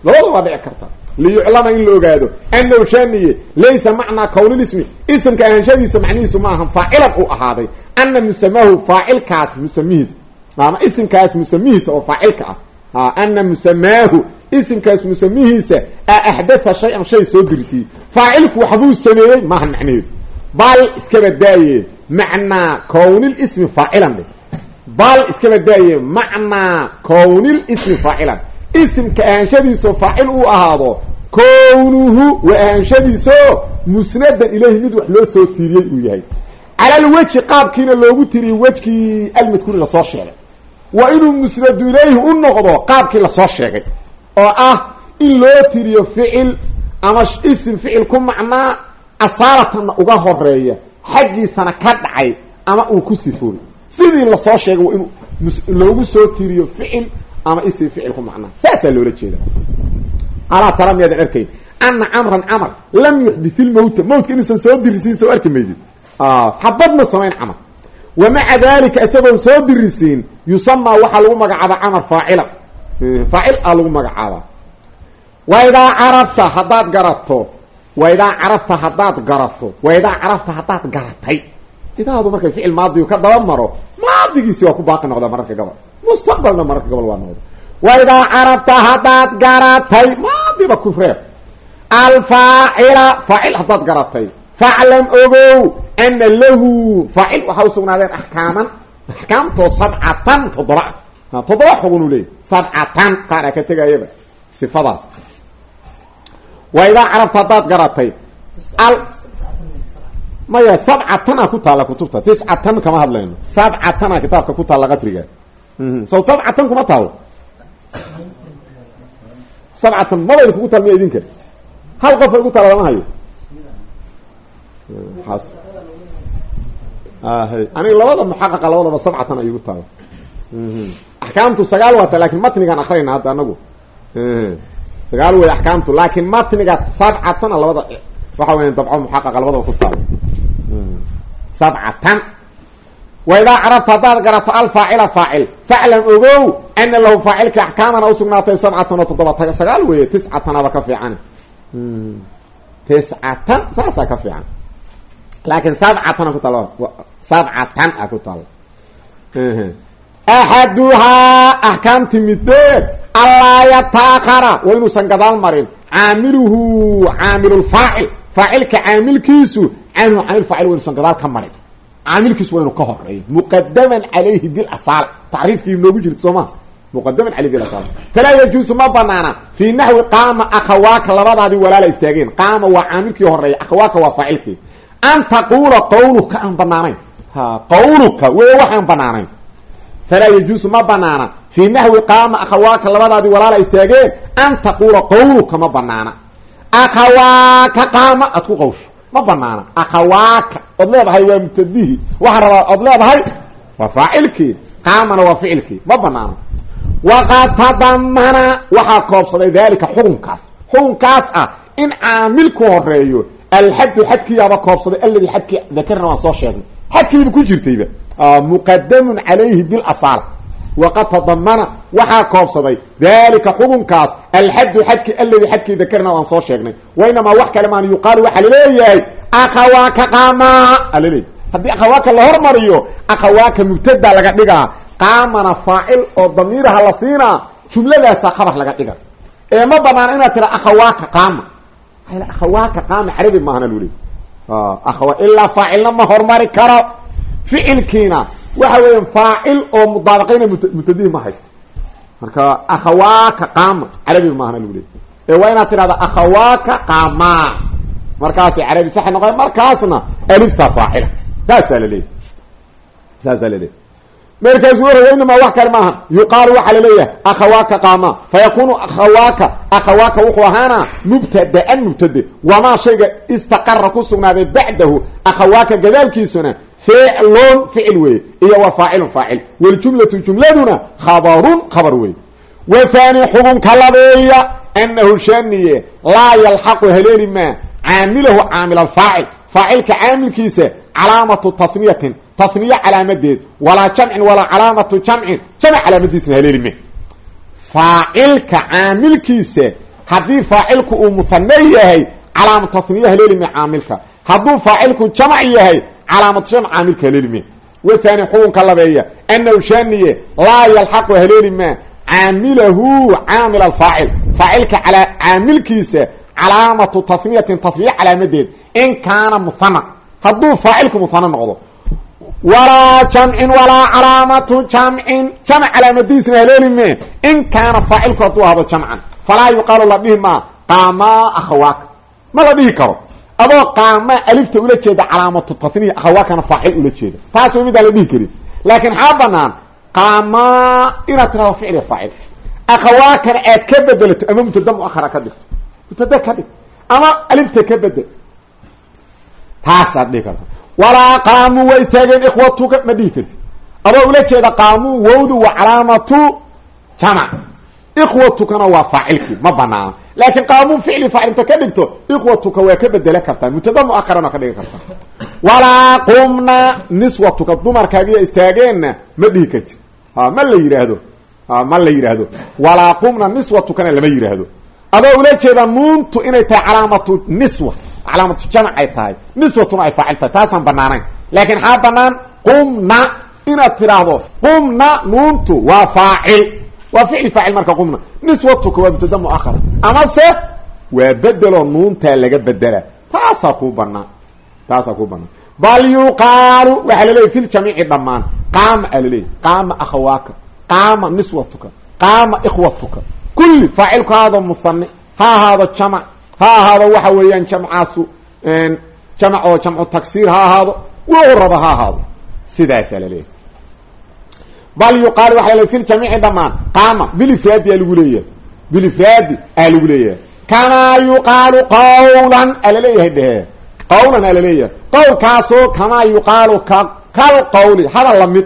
labada waa dhici karta. Liyuclama in la ogaado annahu shaniye laysa macnaa kownilismi isimka ahaanshadiisa macnihiisu ma ahan faacilan uu ahaaday. Ana musamaahu faacilkaas musamihiisa ama isimkaas musamihiisa oo faacilka ah. Ana musamaahu isimkaas musamihiisa a axdatha shay-an shay soo dirisiiyey. Faacilku waxbuu sameeyey maahan macnaheedu. Bal iskaba daaye macnaa kownilismi faacilan dhe bal iskaba daaye macnaa kownilismi faacilan. Isimka ahaanshadiisao faacil uu ahaado kownuhu wa ahaanshadiiso musnadan ilayhi mid wax loo soo tiiriyey uu yahay. Cala alweji qaabkiina loogu tiriyey wejkii almadkuuri la soo sheegay. Waa inuu musnadu ilayhi u noqdo qaabkii la soo sheegay. Oo ah in loo tiriyo ficil ama isim ficil ku macnaa asaalatanna uga horreeya xaggiisana ka dhacay ama uu ku sifooy sidii la soo sheegay waa inuu loogu soo tiriyo ficil ama isim ficil ku macnaa. Saasaa loola jeeda alaa tara miyaadan arkayn? Ana camran camar lam yuxdith ilmowta mowtka inuusan soo dirisiin soo arki maydid. Xabad ma samayn camar. Wa maca dalika isagoon soo dirisiin yusamaa waxaa lagu magacaabaa camar faacilan faacil a lagu magacaabaa. Waidaa carafta haddaad garato waidaa carafta haddaad garato waidaa carafta haddaad garatay. Idaadu markay ficil maadigu ka daba maro maadigiisi waa ku baaqi noqdaa mararka gobol. Mustaqbalna mararka gobol waa noqda waidaa carafta haddaad garatay maadiba ku reeb alfaacila faacil haddaad garatay. Faclam ogow ana lahu faacil waxaa usugnaadeen axkaaman. Axkaamtoo sabcatan toddoba ah toddoba xugun leeyay sabcatan qaar a ka tegayaba sifadaas waidaa carafta haddaad garatay. Maya sabcatana ku taalla kutubta. Tiscatan kama hadlayno. Sabcatana kitaabka ku taalla qatriga so sabcatan kuma taalo sabcatan mabayna kugu taal miya idinka hal qof ay gu taala lama hayo. Aniga labada muxaqaqa labadaba sabcatan ay igu taala axkaamtu sagaal waata laakiin matnigaan akrayna hadda anagu sagaal wey axkaamtu laakin matniga sabcatana labada waxa weya dabco muxaqaqa labadaba ku taalo sabcatan. Waidaa carabta haddaad garato alfaacila faacil. Faclam ogow ana lahu faacilka axkaamana usugnaatay sabcatan oo toddoba taga sagaal weeye tiscatanaba ka fiican. Tiscatan saasaa ka fiican. Laakin sabcatan ku taal sabcatan a ku taalo axaduhaa axkaamti mideed allaa yataakara waa inuusan gadaal marin caamiluhu caamilulfaacil faacilka caamilkiisu canhu canilfaacil wa inuusan gadaal ka marin caamilkiisu waa inu ka horeeyo muqadaman calayhi bilasaal tacriifkii noogu jirta soo maa muqadaman caleyhi bilasaal falaa yajuusu ma banaana fii naxwi qaama akhawaaka labadaadii walaala istaageen qaama waa caamilkii horreeya akhawaaka waa faacilkii an taquula qawluka aan banaanayn ha qawluka wey waxaan banaanayn falaa yajuusu ma banaana fii naxwi qaama akhawaaka labadaadii walaala istaageen an taquula qawluka ma banaana akhawaaka qaama aad ku qawsho. Ma banaana akhawaaka ood leedahay waa mubtadihi. Waxaa rabaa ood leedahay waa faacilkii. Qaamana waa ficilkii. Ma banaana waqad tadamana waxaa koobsaday dalika xukunkaas. Xukunkaas ah in caamilku horeeyo alxaddu xadkiyaaba koobsaday aladi xadkii dakarna waan soo sheegnay. Xadkiiba ku jirtayba muqadamun calayhi bilasaala waqad tadamana waxaa koobsaday dalika xukunkaas alxaddu xadki aladi xadkii dakarna waan soo sheegnay wainamaa wax kale maan yuqaalu waxaa la leeyahay akhawaaka qaamaa alaleeyahy haddii akhawaaka la hormariyo akhawaaka mubtada laga dhigaa qaamana faacil oo damiiraha la siinaa jumladaasa khabar laga dhiga ee ma banaana inaad tira akhawaaka qaama akhawaaka qaama carabi maahana lu leey akhawa ilaa faacilna ma hormari karo ficilkiina waxa weeya faacil oo mudaabaqayna mubtadihi ma haysto. Marka akhawaaka qaama carabi maahana lu leey ee waa inaad tirahda akhawaaka qaamaa markaasay carabi sax noqo markaasna alifta faacila. Saasaa laleeyahy saasaa laleeyahy markaasu waraya inamaa wax kale maaha yuqaalu waxaa la leeyahay akhawaaka qaama. Fayakunu akhawaaka akhawaaka wuxuu ahaana mubtadaan mubtade wamaa shayga istaqara ku sugnaaday bacdahu akhawaaka gadaalkiisuna ficlun ficil weeye iyo wa faacilun faacil waljumlatu jumladuna khabarun khabar weeye wa haani xugunka labeeya anahu shaniye laa yalxaqu haleeli maa caamilahu caamil alfaacil faacilka caamilkiisa calaamatu taniyatin taniye calaamadeed walaa jamcin walaa calaamatu jamcin jamc calaamadiisna haleeli me faacilka caamilkiisa haddii faacilku uu muhane yahay calaamatu taniye haleeli me caamilka hadduu faacilku jamc yahay calaamatu jamc caamilka haleeli me wathani xukunka labeeya anahu shaniye laa yalxaqu haleeli maa caamilahu caamil alfaacil. Faacilka caamilkiisa calaamatu taniyatin taniye calaamadeed. In kaana muhana hadduu faacilku muhane noqdo. Walaa jamcin walaa calaamatu jamcin jamc calaamadiisna haleeli me in kaana faacilku hadduu ahdo jamcan falaa yuqaalu la dhihi maa qaamaa akhawaaka ma la dhihi karo adoo qaamaa alifta ula jeeda calaamatu taniya akhawaakana faacil ula jeeda. Taas way midaan la dhihi karin. Laakiin xaa banaan qaamaa inaad tirahdo ficliga faacil. Akhawaakana aad ka bedelato ama mubtada muahara ka dhigto. Mubtada ka dhig. Ama alifta ka bedel. Taasaad dhihi karta walaa qaamuu waa istaageen ikhwatuka ma dhihi kartid. Adoo ula jeeda qaamuu wowdu wa calaamatu jamac. Ikhwatukana waa faacilkii ma banaana laakiin qaamuu ficli faacilta ka dhigto ikhwatuka waa ka bedela kartaa mubtada muaharana ka dhigi kartaa. Walaa qumna niswatuka dumarkaagiya istaageenna ma dhihi kartid. Ma la yidhaahdo ha ma la yidhaahdo walaa qumna niswatukana lama yidhaahdo adoo ula jeeda nuuntu inay tahay calaamatu niswa calaamatu jamc ay tahay. Niswatuna ay faacil tahay taasaan banaanayn laakiin xaa banaan qumna inaad tiraahdo qumna nuuntu waa faacil waa ficli faacil marka qumna. Niswatuka waa mubtada muahara amase waa bedeloo nuuntaa laga bedela. Taasaa kuu banaan taasaa kuu banaan bal yuqaalu waxaa laleeyahy fi ljamiici dhammaan. Qaama aa laleeyahy qaama akhawaaka. Qaama niswatuka. Qaama ikhwatuka. Kulli faacilku ha ahaado muhane ha ahaado jamac. Ha ahaado waxa weeyaan jamcaasu jamc oo jamcu taksiir ha ahaado wuu ha ahaado sidaasaa laleeyahy bal yuqaalu waxa laleeyahy fi ljamiici dhammaan qaama bilifraadi aa lagu leeyahay. Bilifraadi aa lagu leeyahay. Kamaa yuqaalu qawlan aa la leeyahay dhehe. Qawlan aa la leeyahay qawlkaasoo kamaa yuqaalu ka kal qawli hadal la mid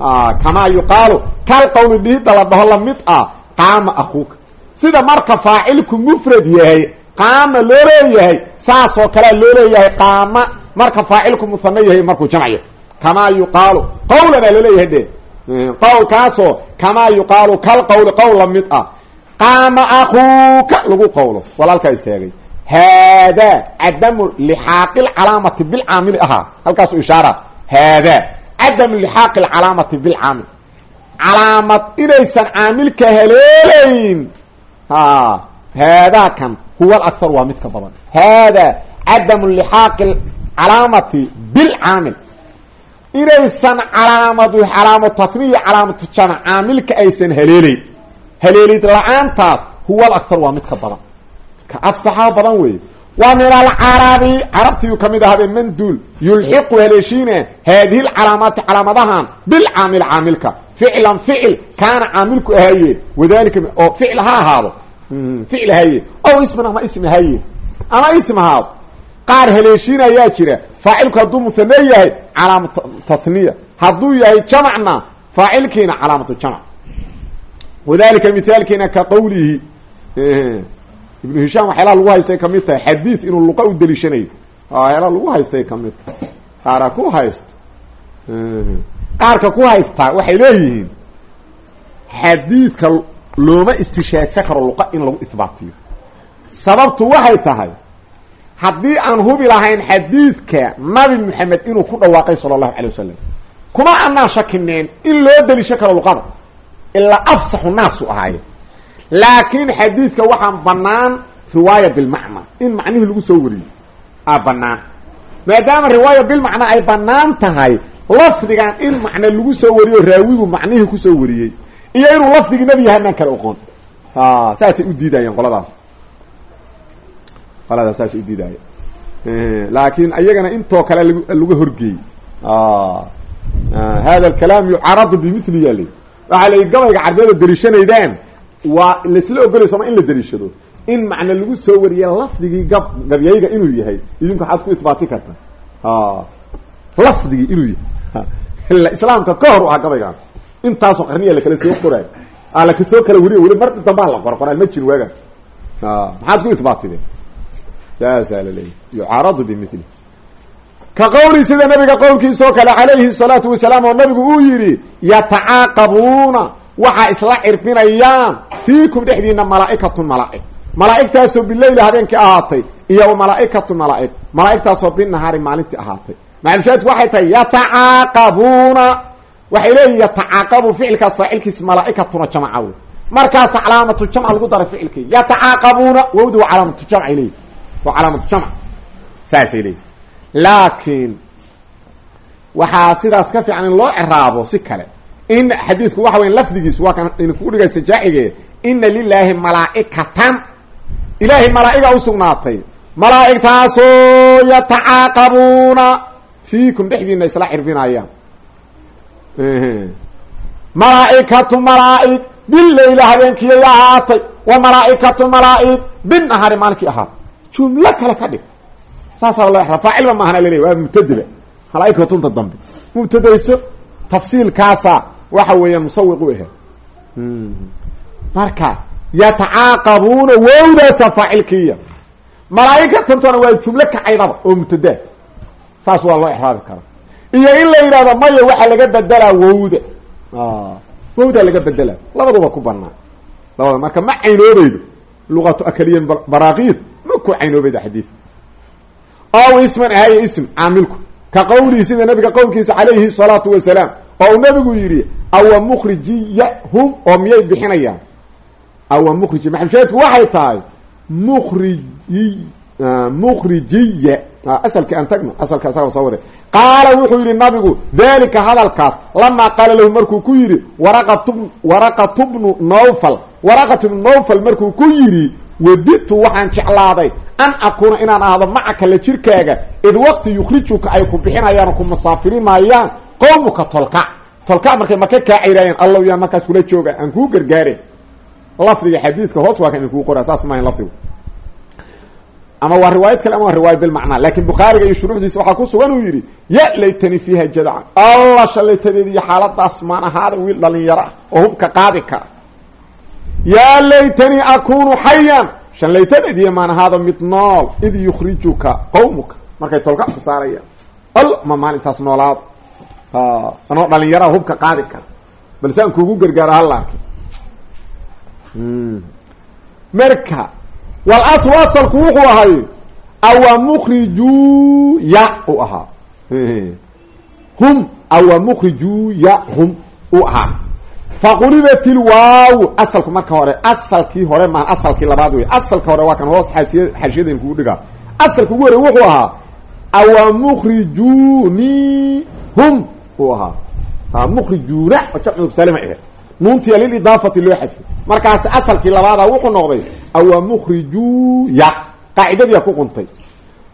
ah. Kamaa yuqaalu kal qawli dhihidda la dhaho la mid ah qaama akuuka sida marka faacilku mufrad yahay qaama loo leeyahay saasoo kalea loo leeyahay qaama marka faacilku muhano yahay markuu jamcyo. Kamaa yuqaalu qawlanaa loo leeyahay de qowlkaasoo kamaa yuqaalu kal qawli qowl la mid ah qaama akuuka lagu qowlo. Walaalkaa istaagay. Haadaa cadamu lixaaqi lcalaamati bilcaamili ahaa. Halkaasu ishaara haadaa cadamu lixaaqi lcalaamati bilcaamil. Calaamad inaysan caamilka haleelayn. Ha haadaa kan huwa alakar waa midka badan. Haadaa cadamu lixaaqi calaamati bilcaamil inaysan calaamadu calaamo tasniya calaamatu jamac caamilka aysan haleelayn haleelid la'aantaas huwa alakar waa midka badan. Midka afsaxaa badan weeye. Waa min alcarabi carabtiyu ka mid ahaadee manduul yulxiqu haleeshiina haadihi lcalaamaati calaamadahan bilcaamil caamilka. Ficlan ficil kaana caamilku ahaye wadalika oo ficil ha ahaado. Ficil ahaye ow ismin ama ism ahaye ama ism ahaado qaar haleeshiin ayaa jira. Faacilku hadduu muhane yahay calaamatu tasniya. Hadduu yahay jamacna faacilkiina calaamatu jamc wadalika mithaalkiina ka qawlihi ibnu hishaam waxyaalaha lagu haystay ka mid tahay xadiid inuu luqa u deliishanayo waxyaalaha lagu haystay ka mid tahay. Qaara ku haysta qaarka ku haystaa waxay leeyihiin xadiidka looma istishaadsan karo luqa in lagu isbaatiyo. Sababtu waxay tahay haddii aan hubi lahayn xadiidka nabi moxamed inuu ku dhawaaqay sala allahu calay wasalam kuma anaan shakineen in loo deliishan karo luqada ilaa afsaxu naasu ahaaye. Laakiin xadiidka waxaan banaan riwaaya bilmacna in macnihii lagu soo wariyey a banaan maadaama riwaaya bilmacnaa ay bannaan tahay lafdigan in macne lagu soo wariyo raawigu macnihii ku soo wariyey iyo inuu lafdigii nebi yahay anaan kala oqon saasay u diidayeen qoladaas qoladaas saasay u diidayeen laakiin iyagana intoo kale lag laga horgeeyey. Hada alkalaam yucaradu bimili yaal waxaa la gabayga carbeeda deliishanaydaan waa laisla ogolay sooma in la deliishado in macne lagu soo wariye lafdigii gab gabyayga inuu yahay. Idinku waxaad ku isbaati karta. Lafdigii inuu yahay. Islaamka ka hor u aha gabaygaan intaasoo qarniya lakala soo qoraay aa lakasoo kala wariyo weli mar dambaa la qorqoraay ma jirin waagaan maxaad ku isbaatideen saasaa laleeyahy yucaaradu bimili ka qowli sida nabiga qowlkiisoo kale calayhi salaatu wasalaam oo nabigu uu yidhi yatacaaqabuuna waxaa isla cirbinayaan fiikum dhexdiina malaa'ikatun malaa'ig malaa'igtaasoo bileyli habeenkii ahaatay iyo wa malaa'ikatun malaa'ig malaa'igtaasoo binahaari maalintii ahaatay. Maclushaadku waxay tahay yatacaaqabuuna. Waxay leeyihiin yatacaaqabu ficilkaas faacilkiis malaa'ikatuna jamca wey markaasa calaamatu jamca lagu daray ficilkii. Yatacaaqabuuna wawdi waa calaamatu jamcay leeyihiin waa calaamatu jamc saasay leeyihiin laakiin waxaa sidaas ka fiican in loo ciraabo si kale. In xadiidku waxa weya lafdigiisu waa kan idinkugu dhigay sajaacige ina lilaahi malaa'ikatan. Ilaahay malaa'iga usugnaatay malaa'igtaasoo yatacaaqabuuna fiikum dhexdiina isla cirbinayaan malaa'ikatu malaa'ig bileyla habeenkiiyay ahaatay. Wa malaa'ikatu malaa'ig binahari maalinkii ahaatay jumlo kale ka dhig. Saasaa loo raa faacilba maahana laleey waa mubtadila malaaikatunta dambe. Mubtadayso tafsiilkaasa waxa weeyaan musawiq u ahe marka yatacaaqabuuna wowdaasa faacilkiiya malaaikatantuna waa jumlo kacaydaba oo mubtadaa saas waa loo exraabi karaa iyo in la yidhahdo maya waxaa laga bedelaa wowda wowdaa laga bedelaa labaduba ku banaa labada marka ma caynoobaydo luqatu akaliyan baraakiid ma ku caynoobayda xadiidka ow isman ahaye ism caamilku. Ka qowlihi sida nabiga qowlkiisa calayhi salaatu wasalaam. Oo uu nabigu yidhi awa mukhrijiyahum oo miyay bixinayaan? Awa mukhriji maxamshaadku waxay tahay mukhriji mukhrijiya. Asalki aan tagno asalka asaga soo wade qaala wuxuu yidhi nabigu dalika hadalkaas lamaa qaala lahu markuu ku yidhi waraqat waraqatu bnu nowfal waraqatu bnu nowfal markuu ku yidhi wadidtu waxaan jeclaaday an akuuna inaan ahdo macaka la jirkaaga id waqti yukhrijuka ay ku bixinayaan oo ku masaafirin maayaan qowmuka tolka. Tolka markay maka kaa cayraayeen allow yaa markaas kula jooga aan kuu gargaare. Lafdiga xadiidka hoos waa kan in kuu qoraa saas maahan lafdigu. Ama waa riwaayad kale ama waa riwaaya bilmacnaa laakiin bukhaariga iyo shuruuxdiisa waxaa ku sugan uu yidhi ya laytani fiiha jadacan alla shalaytadeed iyo xaaladaas maan ahaada wiil dhalinyaro ah oo hubka qaadi kara yaa laytanii akunu xayan shanlaytadeediiyo maanahaado mid nool. Id yukhrijuka qawmuka. Markay tolka ku saarayaan al ma maalintaas noolaado anoo dhalinyaraa hubka qaadi kara. Balse aan kuugu gargaaro hallaarki marka wal aslu asalku wuxuu ahay awa mukrijuya u ahaa. Hum awa mukrijuya hum u ahaa faqulibat ilwaaw asalku marka hore asalkii hore maan asalkii labaad wey asalka hore waa kan hoos xaasiy xaashiyadeen kugu dhigaa asalka ugu hore wuxuu ahaa awa mukrijuni hum u ahaa mukrijuuna oo jamcu salima ahe nuuntiya lilidaafati loo markaas asalkii labaada wuxuu noqday awa mukrijuya qaacidadiia ku quntay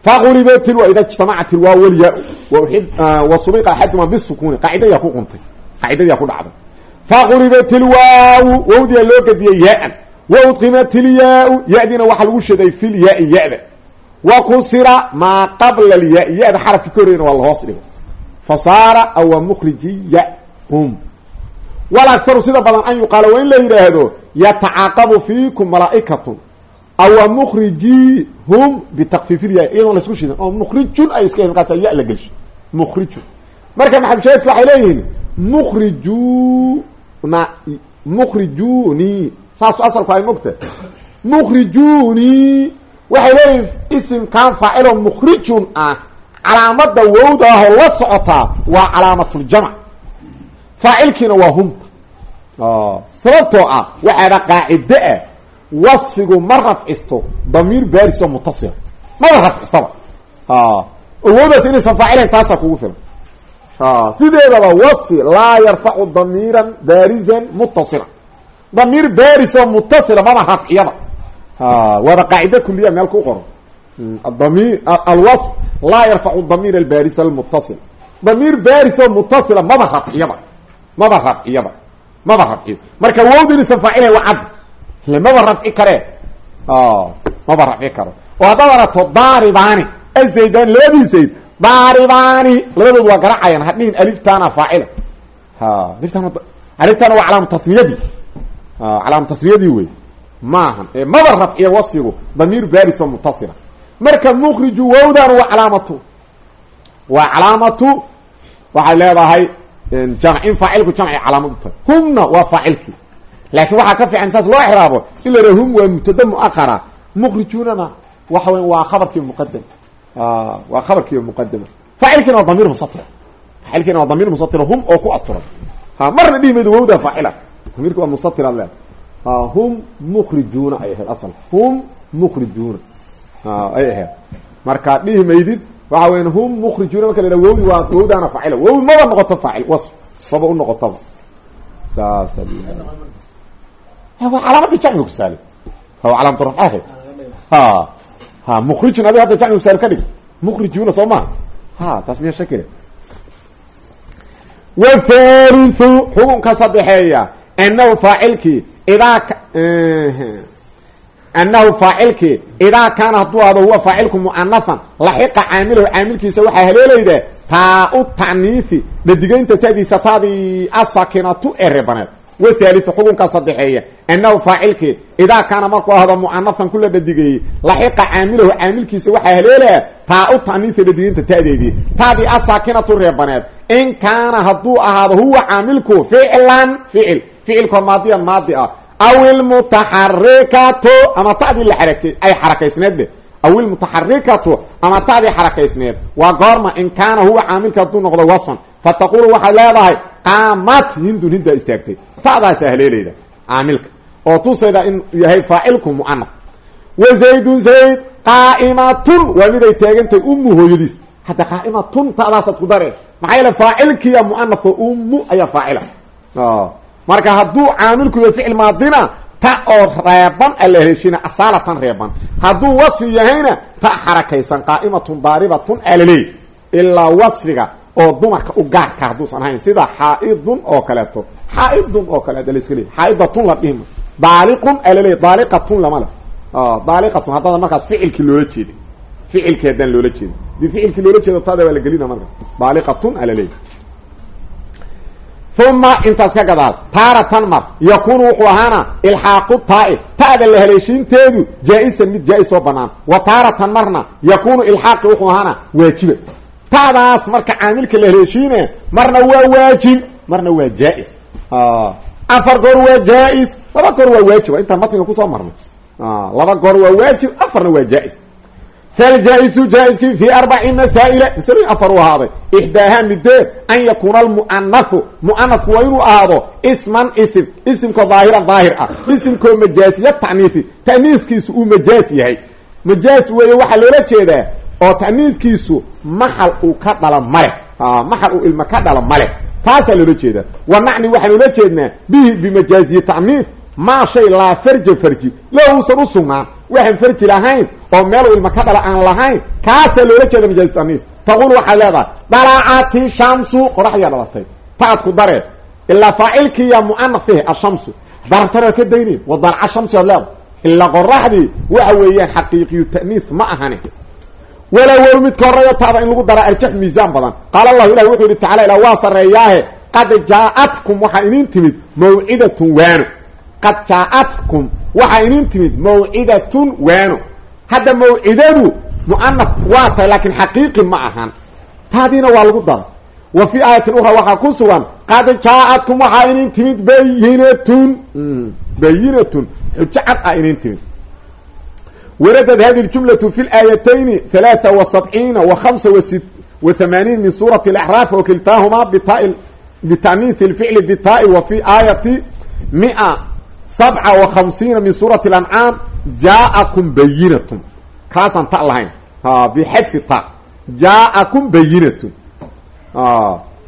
faqulibat ilwa ida ijtamacat ilwaaw walya wa subiqa axaduma bisukuni qaacidadiia ku quntay qaacidadiia ku dhacday faqulibat ilwaawu wawdiya loo gediyey yaa-an wa udqimat ilyaa-u ya-diina waxaa lagu shaday filyaa-i ya-da wa kusira maa qabla alyaa-i ya-da xarafkii ka horeyna waa lahoos dhigo fa saara awa mukrijiya hum walakharu sida badan an yuqaala waa in la yidhaahdo yatacaaqabu fiikum malaa'ikatun awa mukhriji hum bitakfiif ilyaa iyadoon la isku shidin oo mukrijun ay iska markaasa ya la gelsho mukrijun marka maxalushaahidku waxay leeyihiin mukrijuna mukrijuni saasu asalku ay mogta. Mukrijuni waxay leeyihiin isimkan faaciloo mukrijun ah. Calaamada wowda ahoo la socotaa waa calaamatuljamc faacilkiina waa humta sababtoo ah waxaaba qaacide ah wasfigu ma rafcisto damiir baarisoo mutasila maba rafcistaba. Awoodaas inaysan faacilayn taasaa kugu filan sideedaba wasfi laa yarfacu damiiran baarisan mutasila damiir baarisoo mutasila maba rafciyaba waaba qaacide kuliya meel ku qoran. Adami alwasf laa yarfacu damiir albaaris almutasil damiir baarisoo mutasila maba rafciyaba maba rafciyaba maba rafciyo marka wowda inaysan faacilay waa cad le maba rafci karee maba rafci karo oo haddaad arato daaribani azaydan labadii zayd daaribani labadood waa garacayaan hadhihin aliftaana faacila. Aliftaan aliftaana waa wey maahan. Maba rafciya wasfigu damiir baarisoo mutasila marka mukriju wowdan waa calaamatu. Waa calaamatu waxay leedahay jamcin faacilku jamci calaamad u tahay. Humna waa faacilkii laakiin waxaa ka fiican saas loo exraabo in la hum waa mubtada muakara mukrijunana waxa weya waa khabarkii muqadam waa khabarkii muqadama faacilkiina waa damiir musatir faacilkiina waa damiir musatira hum oo ku asturan ha marna dhihi maydo wowda faacila damiirka waa musatira le hum mukrijuuna ay ahayd asal hum mukrijuuna ay ahayd marka dhihi maydid waxa weya hum mukrijuuna marka la yidhaha wowdi waa wowdaana faacila wowi maba noqoto faacil wasf maba u noqotaba saas waa calaamadii jamciga kusaale waa calaamatu rafcahe ha mukrijun adiga hadda jamciga kusaale ka dhig mukrijuna soo maha ha taas miya shakile wthalithu xukunka saddexeeya anahu faacilkii idaa anahu faacilkii idaa kaana hadduu ahdo huwa faacilku mu'anafan laxiqa caamilahu caamilkiisa waxaa haleelayda taa u tacniifi dhadigaynta tadiisa taadii asakinatu ee wthalithu xukunka saddexeeya. Anahu faacilkii idaa kaana markuu ahdo mu'anafan kula dhadigeeyey laxiqa caamilahu caamilkiisa waxaa haleelaya taa u taniifa dhadigaynta ta'deedii taadii asaakinatu reebaneed in kaana hadduu ahaado huwa caamilku ficlan ficil ficilkoo maadiyan maadi ah. Aw ilmutaxarikatu ama tadii la arak ay xarakaysneed dhe aw ilmutaxarikatu ama tadii xarakaysneed. Waa goorma in kaana huwa caamilka hadduu noqdo wasfan. Fataqulu waxaad leedahay qaamat hindun hindaa istaagtay ta'daasa haleelayda caamilka. Oo tusayda in yahay faacilku mu'anaf wa zaydun zayd qaa'imatun waa miday taagantahay ummu hooyadiis. Hadda qaa'imatun ta'daasaad ku dare maxaa yeele faacilkiiya mu'anafka ummu ayaa faacila marka hadduu caamilku yahay ficil maadina ta oo reeban ala heshina asaalatan reeban. Hadduu wasfi yahayna ta xarakaysan qaa'imatun daaribatun alaleey ilaa wasfiga oo dumarka u gaarka hadduusan ahayn. Sida xaaidun oo kaleeto. Xaaidun oo kaleeto laska leey xaaidatun la dhihma daaliqun alaleey daaliqatun lama le daaliqatun haddaadan markaas ficilkii loola jeedin ficilkii haddaan loola jeedin haddii ficilkii loola jeedo taada waa la gelina marka. Daaliqatun alaleey uma intaas ka gadaal. Taaratan mar. Yakunu wuxuu ahaana ilxaaqu taai ta'da la haleeshiinteedu jaa-isan mid jaa-is oo banaan wa taaratan marna yakunu ilxaaqi wuxuu ahaana waajiba ta'daas marka caamilka la haleeshiine marna waa waajib marna waa jaa-is. Afar goor waa jaa-is laba goor waa waajib. Intaan matniga ku soo marnay. Laba goor waa waajib afarna waa jaa-is. Faljaa-isu jaa-iskii fi arbaci masaa'ila. Masalooyin afar u ahaaday. Ixdaaha mideed an yakuuna almu'anahu mu'anafku waa inuu ahaado isman isim isimkoo daahiran daahir ah. Isimkoo majaasiya taniifi. Ta'niifkiisu uu majaas yahay. Majaas weeye waxaa loola jeedaa oo ta'niifkiisu maxal uu ka dhala male. Maxal uu ilma ka dhala male. Taasaa loola jeedaa. Wa nacni waxaan ula jeednaa bihi bimajaaziyi ta'niif maa shay laa farja farji. Lo uusan u sugnaan waxaan farji lahayn oo meelu ilma ka dhala aan lahayn kaasaa loola jeeda majaazi ta'niif taquul waxaad leedahay dalaacati shamsu qoraxdiyaa dhalatay taadku daree ilaa faacilkiiya mu'anaf eh ashamsu. Darabtana ka daynayn wa dalca shamsi oad leedahay. Ilaa qoraxdii waxa weeyaan xaqiiqiyu ta'niif ma ahani walow midka horeeyo taada in lagu daraa arjax miisaan badan. Qaala allahu ilah wuxuu yihi tacala ilaa waa sarreeyaahe. Qad jaa-atkum waxaa iniin timid mawcidatun waano qad jaa-atkum waxaa iniin timid mawcidatun waano hadda mawcidadu mu'anaf waa tahay laakiin xaqiiqi ma ahan. Taadiina waa lagu dara wa fii aayatin ukhra waxaa ku sugan qad jaa-atkum waxaa iniin timid bayinatun bayinatun xujo cad ah iniin timid wردت hذه الجملة في الآيتين ثلاثة وسبعين وخمسة وثمانين من سورة الأحراف وكلتاهما بتأنيث الفعل بتاء وفي آية مئة سبعة وخمسين من سورة الأنعام جاءكم بينة كاسا تاء لهين بحذف تاء جاءكم بينة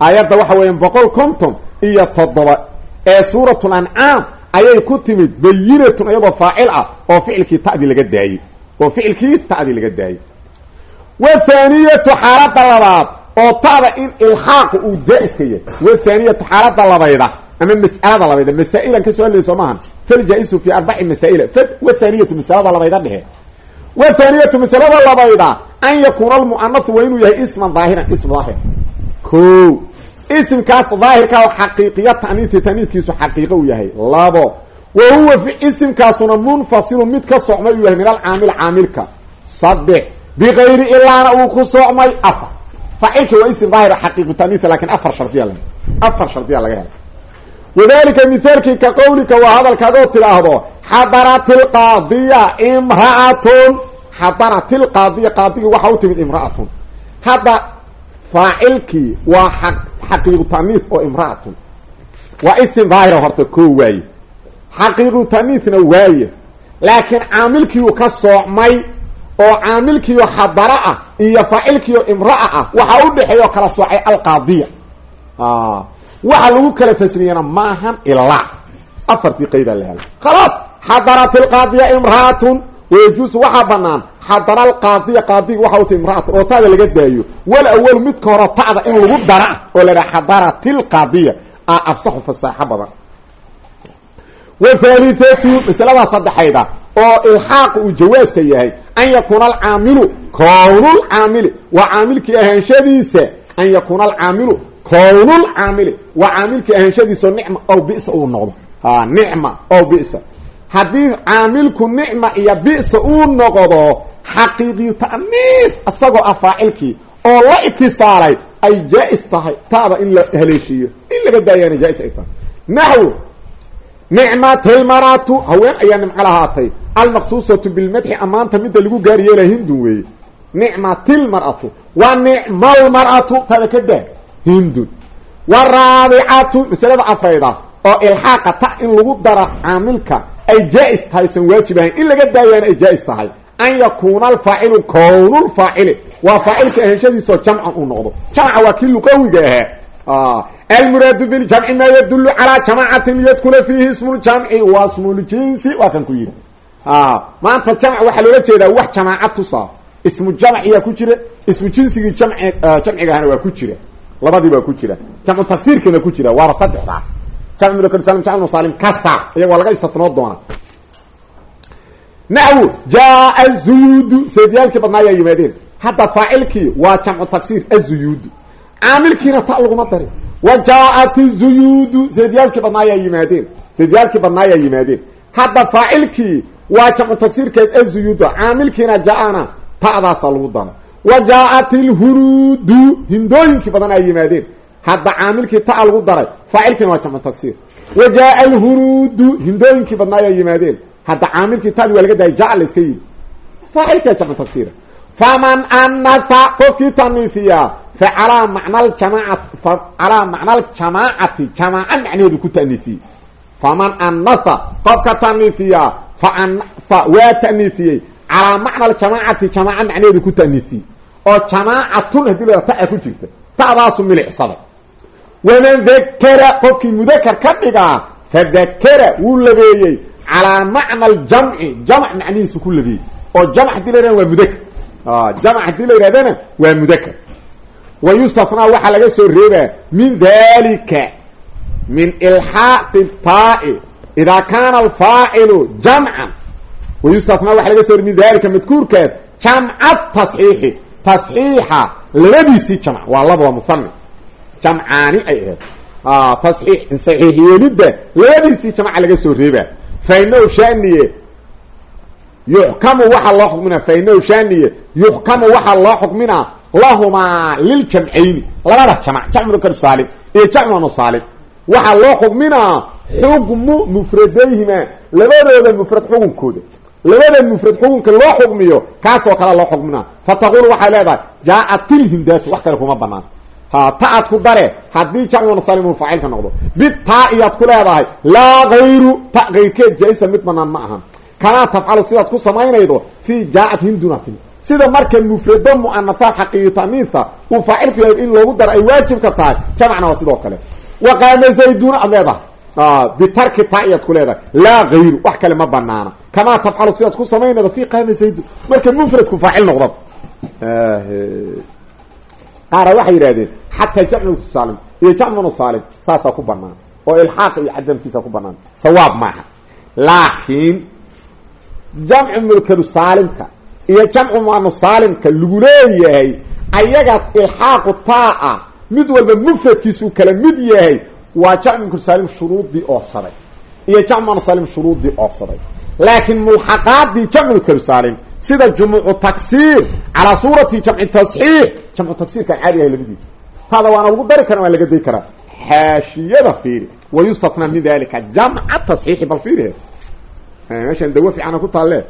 آيات waxa weya بqل كنتم iyo تoddoba ee سورة الأنعام ayay ku timid bayinatun iyadoo faacil ah oo ficilkii ta'dii laga daayey oo ficilkii ta'dii laga daayey. Wathaaniyatu xaalada labaad oo ta'da in ilxaaqu uu jaa-iska yahay. Wathaaniyatu xaalada labayda ama mas'alada labayda masaa-ilan ka soo hadlay soo maahan faljaa-isu fi arbaci masaa'ila. Wathaaniyatu masalada labayda dhehe. Wathaaniyatu masalada labayda an yakuuna almu'anahu waa inuu yahay isman daahiran ism daahir ko isimkaas daahirka oo xaqiiqiya ta'niifti ta'niifkiisu xaqiiqo uu yahay. Labo wa huwa isimkaasuna munfasilun mid ka socmay uu yahay min alcaamil caamilka. Saddex bikayri ilaana uu ku socmay afar. Faacilka waa isim daahir xaqiiqu ta'niifa laakiin afar shardiya afar shardiya laga helay. Wadalika mithaalkii ka qawlika waa hadalkaadoo tidhaahdo xadarat ilqaadiya imra'atun. Xadarat ilqaadiya qaadigi waxaa u timid imra'atun. Hadda faacilkii waa xaqiiqu ta'niif oo imra'atun. Waa isim daahira horta koo waaye xaqiiqu ta'niifna waaye. Laakiin caamilkiiu ka soocmay oo caamilkiio xadara ah iyo faacilkiio imra'a ah waxaa u dhexeeya oo kala soocay alqaadiya. Waxa lagu kala fasniyana maahan ilaa afartii qaydaa la helay. Khalaas xadarat ilqaadiya imra'atun wayajuusu waxaa banaan xadara alqaadiya qaadiga waxa u ta imra'atun oo ta'da laga daayo. Wal awalu midka hore ta'da in lagu dara oo la dhaha a afsaxu fasaaxo badan wathaalithatu masaladaa saddexayda oo ilxaaq uu jawaaska yahay an yakuuna alcaamilu kownulcaamili waa caamilkii ahaanshadiisa an yakuuna alcaamilu kownulcaamili waa caamilkii ahaanshadiisa nicma ow bisa uu noqdo nicma ow bisa haddii caamilku nicma iyo bisa uu noqdo xaqiiqiyu ta'niif isagoo ah faacilkii oo la itisaalay ay jaa-is tahay taada in la haleeshiiyo in laga daayaana jaa-is ay tahay naxwu nicmatilmaratu haween ayaa nimco lahaatay. Almaqsuusatu bilmadxi ammaanta midda lagu gaari yeelaya hindun weeye. Nicmatilmar'atu wa nicmalmar'atu taada ka daa hindun waraabicatu masalada afrayda oo ilxaaqa ta in lagu dara caamilka ay jaa-is tahay san waajib ahayn. In laga daayaana ay jaa-is tahay. An yakuuna alfaacilu kownulfaacili waa faacilka ahanshadiisoo jamcan uu noqdo. Jamca waa kii luqawiga ahaa almuraadu biljamci maa yadulu calaa jamaacatin yadkula fiihi ismu ljamci wa smuljinsi waa kan ku yidhi maanta jamc waxaa loola jeedaa wax jamaaca tusaa ismu jamciyaa ku jira ismu jinsigii jamci jamcigahana waa ku jira labadii baa ku jira jamcu tafsiirkana ku jira waaba saddexdaas jamc mudakar salim jamc salim ka saar iyagoo laga istisnoo doona naxwu jaa zuyuudu seedyaalkii badnaa ayaa yimaadeen hadda faacilkii waa jamcu taksiir azuyuudu ta laguma dari wa jaa-at izuyuudu zaydyaalkii badnaayaa yimaadeen zaydyaalkii badnaayaa yimaadeen hadda faacilkii waa jamcu tagsiirkaas azuyuudu caamilkiina ja-ana ta'daasa lagu daro wa jaa-at ilhunuudu hindooyinkii badan ay yimaadeen hadda caamilkii ta lagu daray faacilkiina waa jamcu tagsiir wa jaa alhunuudu hindooyinkii badnaayaa yimaadeen hadda caamilkii tadi waa laga daayay ja la iska yidhi tagsiira faman anatha qofkii taniifiyaa fa calaa macna aljamaacati jamaaca macnaheedu ku ta'niifiyey faman anatha qofka taniifiyaa fa anatha waa ta'niifiyey. Calaa macna aljamaacati jamaaca macnaheedu ku ta'niifiyey oo jamaacatun haddii la ta ku jirta ta'daasu milicsaday. Waman dakara qofkii mudakar ka dhigaa fadakara wuu labeeyey. Calaa macna aljamci jamc macnihiisu ku labeeyey. Oo jamc haddii la yhahda waa mudakr jamc haddii la yidhahdana waa mudakr wa yustathnaa waxaa laga soo reebaa min dalika min ilxaaqi taa'i idaa kaana alfaacilu jamcan wa yustathnaa waxaa laga soo min dalika madkuurkaas jamca tasxiixi tasxiixa labadiisii jamc waa labada muhani jamcaani ay ahayd tasxiix saxiix yeelidda labadiisii jamca laga soo reebaa fa inahu shaniye yuxkamu waxaa loo xukminaa fa inahu shaniye yuxkamu waxaa loo xukminaa lahumaa liljamcayni labada jamc jamc mudakar saalim iyo jamc manu saalim. Waxaa loo xukminaa xukmu mufradayhima. Labadooda mufrad xukunkooda labada mufrad xukunka loo xukmiyo kaasoo kale loo xukminaa fa taqulu waxay leedahay jaa-at ilhindaatu wax kale kuma banaan. Ha ta aad ku dare haddii jamc manu saalim uu faacilka noqdo. Bitaa iyaad ku leedahay laa hayru ta kayrkeed jaa-isa mid banaan ma ahan. Kamaa tafcalu sidaad ku samaynaydo fii jaa-at hindunatin sida marka mufrado mu'anaha xaqiiyo taniisa uu faacilku yahay in loogu daro ay waajibka tahay jamcna waa sidoo kale. Wa qaama zayduna aad leedahay bitarki taa iyaad ku leedahay. Laa hayru wax kale ma banaana kamaa tafcalu sidaad ku samaynaydo fi qaama zaydun marka mufradku faacil noqdo. Qaara waxay yidhahdeen xataa jamcu saalim iyo jamcunu saalim saasaa ku banaan oo ilxaaq iyo cadamkiisa ku banaan sawaab maaha. Laakiin jamcu mulkaru saalimka iyo jamcu muanu saalimka lagu leeyahay ayaga ilxaaqu taa-a mid walba mufradkiisuu kala mid yahay waa jamcu mulkaru saalim shuruudii oobsaday iyo jamcu muanu saalim shuruudii oobsaday laakiin mulxaqaadii jamcu mulkaru saalim sida jumuucu taksiir calaa suurati jamci tasxiix jamcu taksiirkaan caadi ahay labadiisa taada waana lagu dari kara waa laga day karaa. Xaashiyada fiiri wa yustathnaa min dalika jamca tasxiixi bal fiirihe meeshaan dawo fiicana ku taalle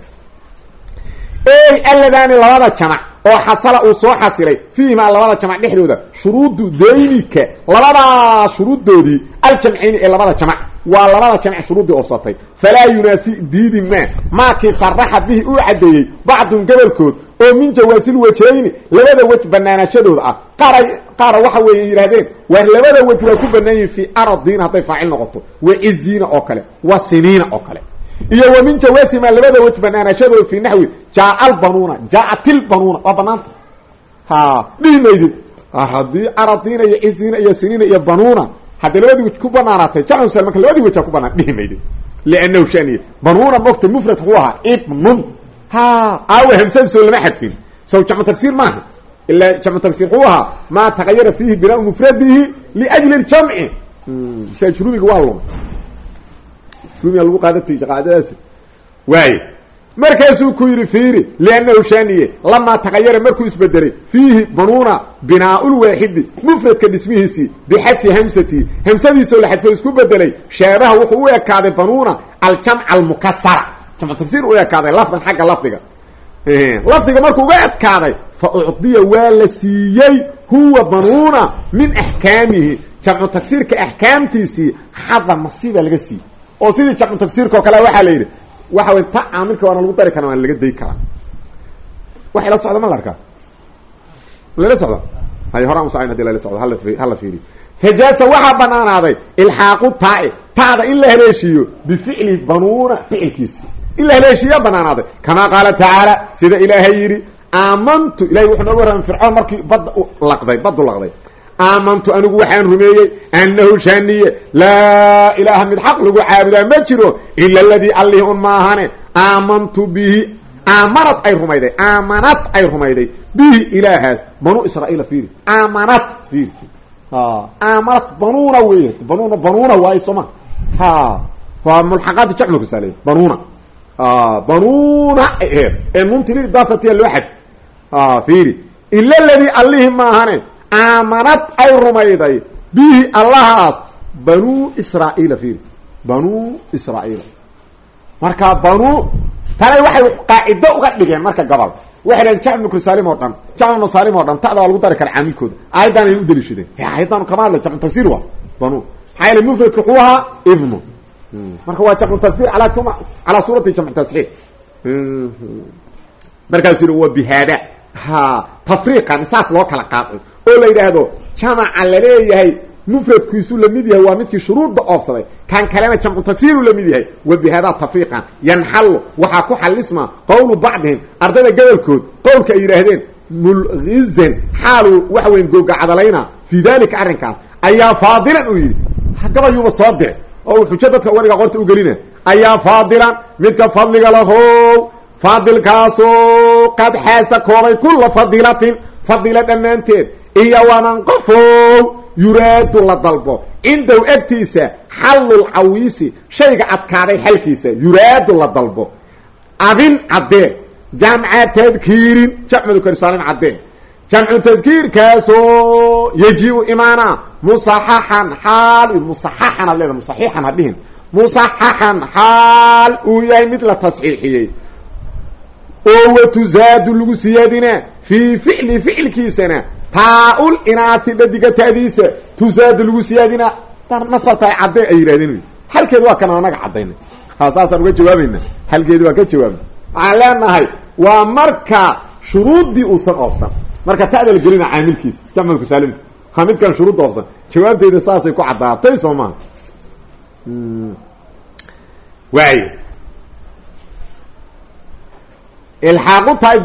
alladaani labada jamac oo xasala uu soo xasilay fiihimaa labada jamac dhexdooda shuruudu daynika labadaa shuruuddoodii aljamcayni ee labada jamac waa labada jamc shuruuddii oobsatay falaa yunaafi diidi maa maakii saraxa bihi uu caddeeyey bacdun gobolkood oo min jawaasil wajhayni labada wej banaanaashadooda ah. Qaara qaara waxa weeye yidhahdeen waar labada wej waa ku banaan yihiin fii aradiina hadday faacil noqoto wa ciziina oo kale wa siniina oo kale iyo wa min jawaasima labada wej banaanaashadooda fii naxwi jaa albanuuna jaatilbanuuna waa banaanta. Ha dhihi maydid haddii aradiina iyo ciziina iyo siniina iyo banuuna hadday labadii wej ku banaanaatay jamcu sal marka labadii wejaa ku banaan dhihi maydid liannahu shaniye banuuna mufrad ahaa ibnun. Ha aawa hamsada soo lama sow jamcu tagsiir maaha. Ilaa jamcu tagsiir kuu ahaa maa tagayara fiihi mufradihi liajli ljamci sajrumiga waa luma rumiga lagu qaadatay qaadadaas. Waaye markaasuu ku yidhi fiiri liannahu shaniye lamaa tagayara markuu isbedelay fiihi banuuna binaaulwaaxidi mufradka dhismihiisii bixadfi hamsati hamsadiisoo la xadfo isku bedelay shaabaha wuxuu u ekaaday banuuna aljamca almukasara jamcu tagsiir u ekaaday lafdan xagga lafdiga. Lafdiga markuu uga ekaaday fa ucdiya waa la siiyey huwa banuuna min axkaamihi. Jamcu tagsiirka axkaamtiisii xada masiibaa laga siiyey oo sidii tagsiirka oo kale waxaa la yidhi waxa wey ta caamilka waana lagu dari karaa waana laga day karaa. Wax ila socda ma la arkaa? Lala socda hay horaan usacayn hadi lala socdo hala fiiriyo fajaasa waxaa banaanaaday ilxaaqu taa'i taada in la haleeshiiyo bificli banuuna ficilkiisi in la haleeshiiya banaanaaday kamaa qaala tacaala sida ilaahay yidhi aamantu ilahay wuxuu nooga warramay fircoon markii badda laqday baddu laqday aamantu anigu waxaan rumeeyey annahu shaniye laa ilaaha mid xaq lagu caabudaa ma jiro ila aladii allih un maahane aamantu bihi aamanad ay rumayday aamanad ay rumayday bihi ilaahaas banuu israa'iila fiiri aamanad fiiri aamanat banuuna wey banuuna banuuna waayo sooma ha waa mulxaqaati jacmalku saale banuuna banuuna ay aheed ee nunti liidaafatiya loo xadf fiiri ila ladii allihii maahane aamanad ay rumayday. Bihi allahaas banuu israa'iila fiiri banuu israa'iila marka banuu tanay waxay qaacido uga dhigeen marka gobol waxay dhaheen jacl bnu salim oo dhan jacl bnu salim oo dhan ta'da waa lagu dari kara caamilkooda. Aayaddan ay u daliishadeen aayaddan kama hadla jamcu tafsir wa banu. Maxaa yeele mufradka wuxuu ahaa ibnu. Marka waa jamcu tafsir ala kuma calaa suurati jamcu tasxiix markaasuu yihi wa bihaada ha tafriiqan saas loo kala qaaday. Oo la yidhaahdo jamaca la leeyahay mufradkiisu la mid yahay waa midkii shuruudda oofsaday. Kan kalena jamcu tagsiiru la mid yahay. Wa bihaada tafriiqan yanxallu waxaa ku xalisma qowlu bacdihim ardayda gobolkood qowlka ay yidhaahdeen mulgizan xaaluu waxa weyn googacadalayna fii dalika arrinkaas ayaa faadilan uu yidhi. Gabayuuba soo diray oo uu xujo dadka wariga qorta u gelina. Ayaa faadilan midka fadliga lahow faadilkaasoo qad xaasa koobay kula fadilatin fadila dhammaanteed iyo waman qofow yuraadu la dalbo cindahu egtiisa xallul cawiisi shayga adkaaday xalkiisa yuraadu la dalbo adin caddee jamca tadkiirin jamcu karsaalin caddee jamcu tadkiirkaasoo yajibu imaana musaxaxan xaal musaxaxan ad leeda musaxiixan ha dhihin musaxaxan xaal uu yahay mid la tasxiixiyey oo watuzaadu lagu siyaadinaa fii ficli ficilkiisana taa-ul inaasi dhadiga taadiisa tuzaadu lagu siyaadinaa nasabta ay caddeen ay yidhahdeen halkeedu waa kana anaga caddaynay saasaan uga jawaabayna halkeedi waan ka jawaabna waxaan leenahay waa marka shuruuddii uusan oobsan marka ta'da la gelina caamilkiisa jamcalku saalimka ha midkan shuruudda oobsan jawaabteeda saasay ku caddaatay soo maha waayo ilxaaqu tahay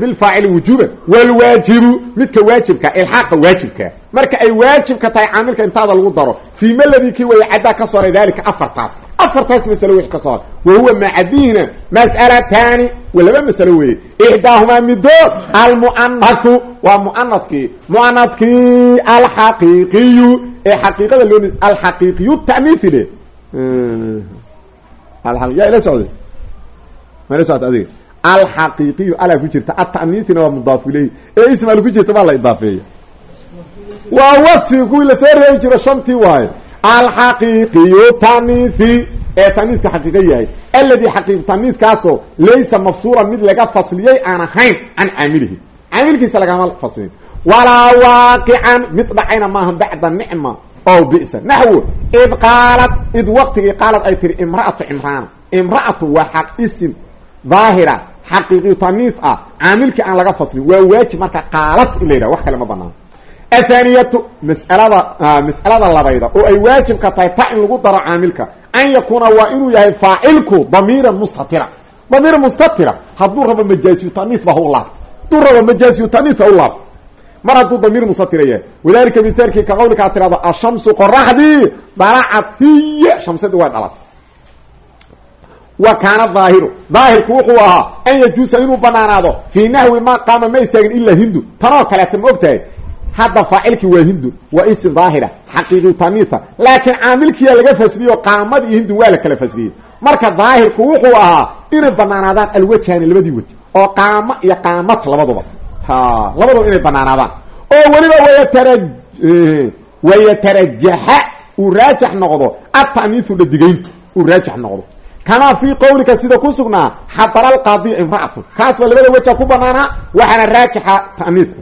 bilfaacili wujuban walwaajibu midka waajibka ilxaaqa waajibka marka ay waajibka tahay caamilka intaada lagu daro fii maladii kii waya caddaa ka sooray dalika afartaas afartaas masalo wixii ka sooray wa huwa macadiina mas'alataani wa laba masalo weeye ixdaahumaa midood almu'anahu waa mu'anafkii mu'anafkii alxaqiiqiyu ee xaqiiqada loo alxaqiiqiyu ta'niifi le yaa ila socday ma ila socota adiga alxaqiiqiyu alaa ku jirta ataniifina waa mudaafu ileyhi ee ismaal ku jirta baa la idaafeeya. Waa wasfi kuwii la soo reebi jiro shantii waayo alxaqiiqiyu taniifi ee taniifka xaqiiqa yahay. Aladi xaqiiq taniifkaasoo laysa mafsuulan mid laga fasliyey aan ahayn can caamilihi. Caamilkiisa lagama faslin walaa waaqican mid dhacayna maaha bacda nicma o bisa. Naxwo id qaalad id waqtigii qaalad ay tiri imra'atu cimraana imra'atu waa xaq isim daahira xaqiiqiyu taniif ah caamilkii aan laga faslin waa waajib marka qaalad in wax kale ma banaano athaaniyatu mas'alada mas'alada labayda oo ay waajibka tahay ta in lagu daro caamilka an yakuuna waa inuu yahay faacilku damiiran mustatira. Damiir mustatira hadduu rabo majaasiyu taniif ba ha u laabto hadduu rabo majaasiyu taniif ha u mar hadduu damiir mustatira yahay wadalika mithaalkii ka qawlika ad tirahdo ashamsu qoraxdii dalacad hiya shamsadii way dhalatay wa kaana daahiru. Daahirku wuxuu ahaa an yajuusa inuu banaanaado fii naxwi ma qaama ma istaagin ilaa hindu. Tanoo kaleeta ma og tahay hadda faacilkii waa hindun waa isim daahira xaqiiqi taniifa laakiin caamilkiyaa laga fasliyo qaamad iyo waa la marka daahirku wuxuu ahaa inay banaanaadaan alwajhani labadii wej oo qaamo iyo qaamad labaduba. Ha labaduba inay banaanaadaan oo weliba wayatara wayatarajaxa uu raajax noqdo ataniifu dhadigayntu uu kamaa fii qawlika sida ku sugnaa xadara alqaadiya imra'atu. Kaas ba labada weja ku banaanaa waxaana raajixa ta'niifka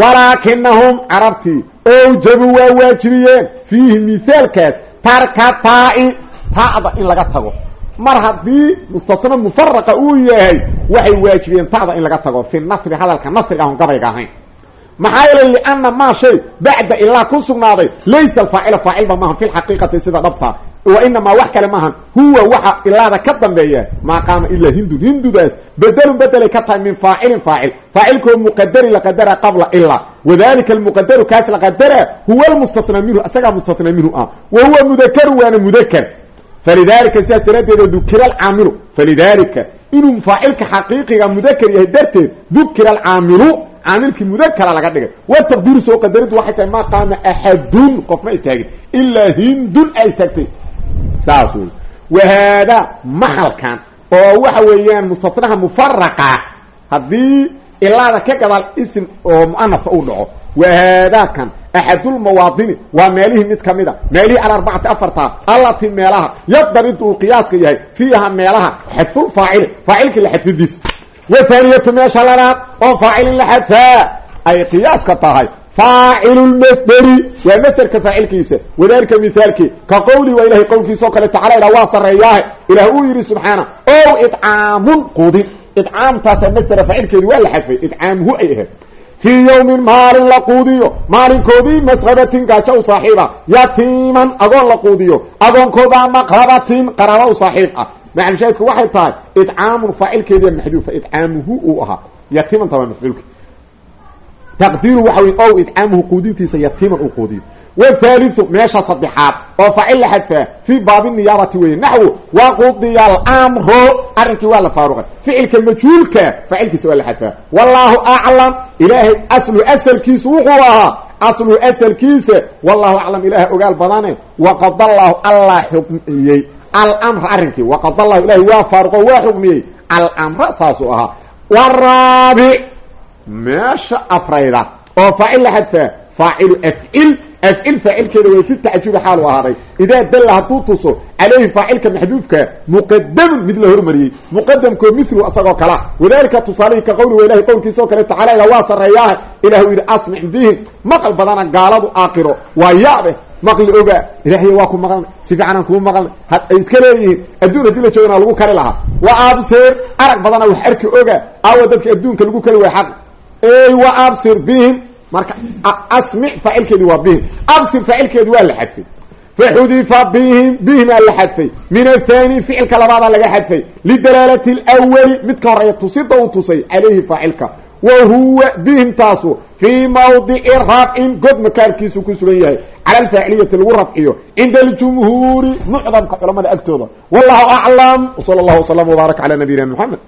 walaakinahum carabtii owjabuu waa waajibiyeen. Fiihi mithaalkaas tarka taa'i ta'da in laga tago. Mar haddii mustasna mufaraqa uu yahay waxay waajibiyeen ta'da in laga tago. Fi nasri hadalka nasriga ahon gabayga ahayn. Maxaa yeelay lianna maa shay bacda ilaa ku sugnaaday laysa alfaacila faacilba maaha fi lxaqiiqati sida dhabta inamaa wax kale maahan huwa waxa ilaada ka dambeeya. Maa qaama ilaa hindun hindudaas bedelun bedelay ka tahay min faacilin faacil. Faacilkoo muqadari la qadara qabla ilaa wadalika almuqadaru kaas la qadara huwa lmustathnaa minhu isagaa mustathnaa minhu ah. Wa huwa mudakaru waana mudakar falidalika sidaas daraaddeeda dukira alcaamilu. Falidalika inuu faacilka xaqiiqiga mudakar yahay darteed dukira alcaamilu caamilkii mudakara laga dhigay. Wa taqdiiru soo qadariddu waxay tahay maa qaama axadun qof ma istaagin. Ilaa hindun a istaagtay saas wey wahaadaa maxalkan oo waxa weeyaan mustafnaha mufaraqa haddii ilaada ka gadaal isim oo muanafa uu dhaco wahaadaa kan axadulmawaadini waa meelihii mid ka mid a meelihii alarbacati afarta allati meelaha yadaridu uu qiyaaska yahay fiiha meelaha xadfulfaacili faacilkii la xadfidiisa wathaaniyatu meesha lanaad oo faacilin la xadfaa ay qiyaaska tahay faacilu lmasderi waa masderka faacilkiisa wadalika mithaalkii ka qowli waa ilahay qowlkiisa oo kale tacala ilah waa sarreeyaahe ilaah uu yidhi subxaana ow idcaamun quudin idcaamtaasa masdera faacilkeedi waa la xadfay idcaamuhu ay ahayd fii yowmin maalin la quudiyo maalinkoodii masqabatin gaajo u saaxiiba yatiiman agoon la quudiyo agoonkoodaa maqrabatin qaraaba u saaxiib ah macalshaahidku waxay tahay idcaamun faacilkeediya maxduufa idcaamuhu uu ahaa yatiimanta waa mafcuulka taqdiiru waxa wey ow idcaamuhu quudintiisa yatiiman uu quudiyo wthaaliu meesha saddexaad oo faacil la xadfaa fii baabi niyaabati weeye. Naxwu waqudiya alamro arrinkii waa la faaruqay. Ficilka majhuulka faacilkiisa waa la xadfaa wallaahu aclam ilaahay aslu asalkiisu wuxuu ahaa aslu asalkiisa wallahu aclam ilaah ogaal badane waqadallahu allah xukmiyey. Almra arrinkii waqadallahu ilahay waa faaruqo waa xukmiyey. Almra saasuu ahaa meesha afrayda oo faacil la xadfaa faacilu afcil afcil faacilkeeda way fi tacajubi xaalu ahaaday. Idaa dalla hadduu tuso calayhi faacilka maxduufka muqadamun mid la hormariyey. Muqadamkoo milu isagoo kala. Wadalika tusaalihii ka qowli wa ilahi qowlkiisa oo kale tacala ila waa sarreeyaahe ilahu yidhi asmic bihim maqal badana gaaladu aakiro waa yaabe maqli ogaa. Ilaahay waa ku maqalnay si kuma maqalnay had ay iska leeyihiin. Adduun haddii la joogana lagu kari lahaa. Wa absir arag badana wax arki ogaa. Aawa dadka adduunka lagu kari way xaq wa absir bihim. Marka asmic faacilkeedi waa bihim. Absir faacilkeedi waa la xadfay. Faxudifa bihim bihimaa la xadfay. Min athani ficilka labaadaa laga xadfay. Lidalaalati lwali mid ka horreeya tusida uu tusay calayhi faacilka wa huwa bihimtaasu fii mawdici rafcin god makaarkiisu ku sugan yahay. Cala alfaaciliyati lagu rafciyo cinda aljumhuuri mucdamka culamada agtooda. Wallahu aclam wsala allahu wasalam wbaaraka cala nabiyina moxamed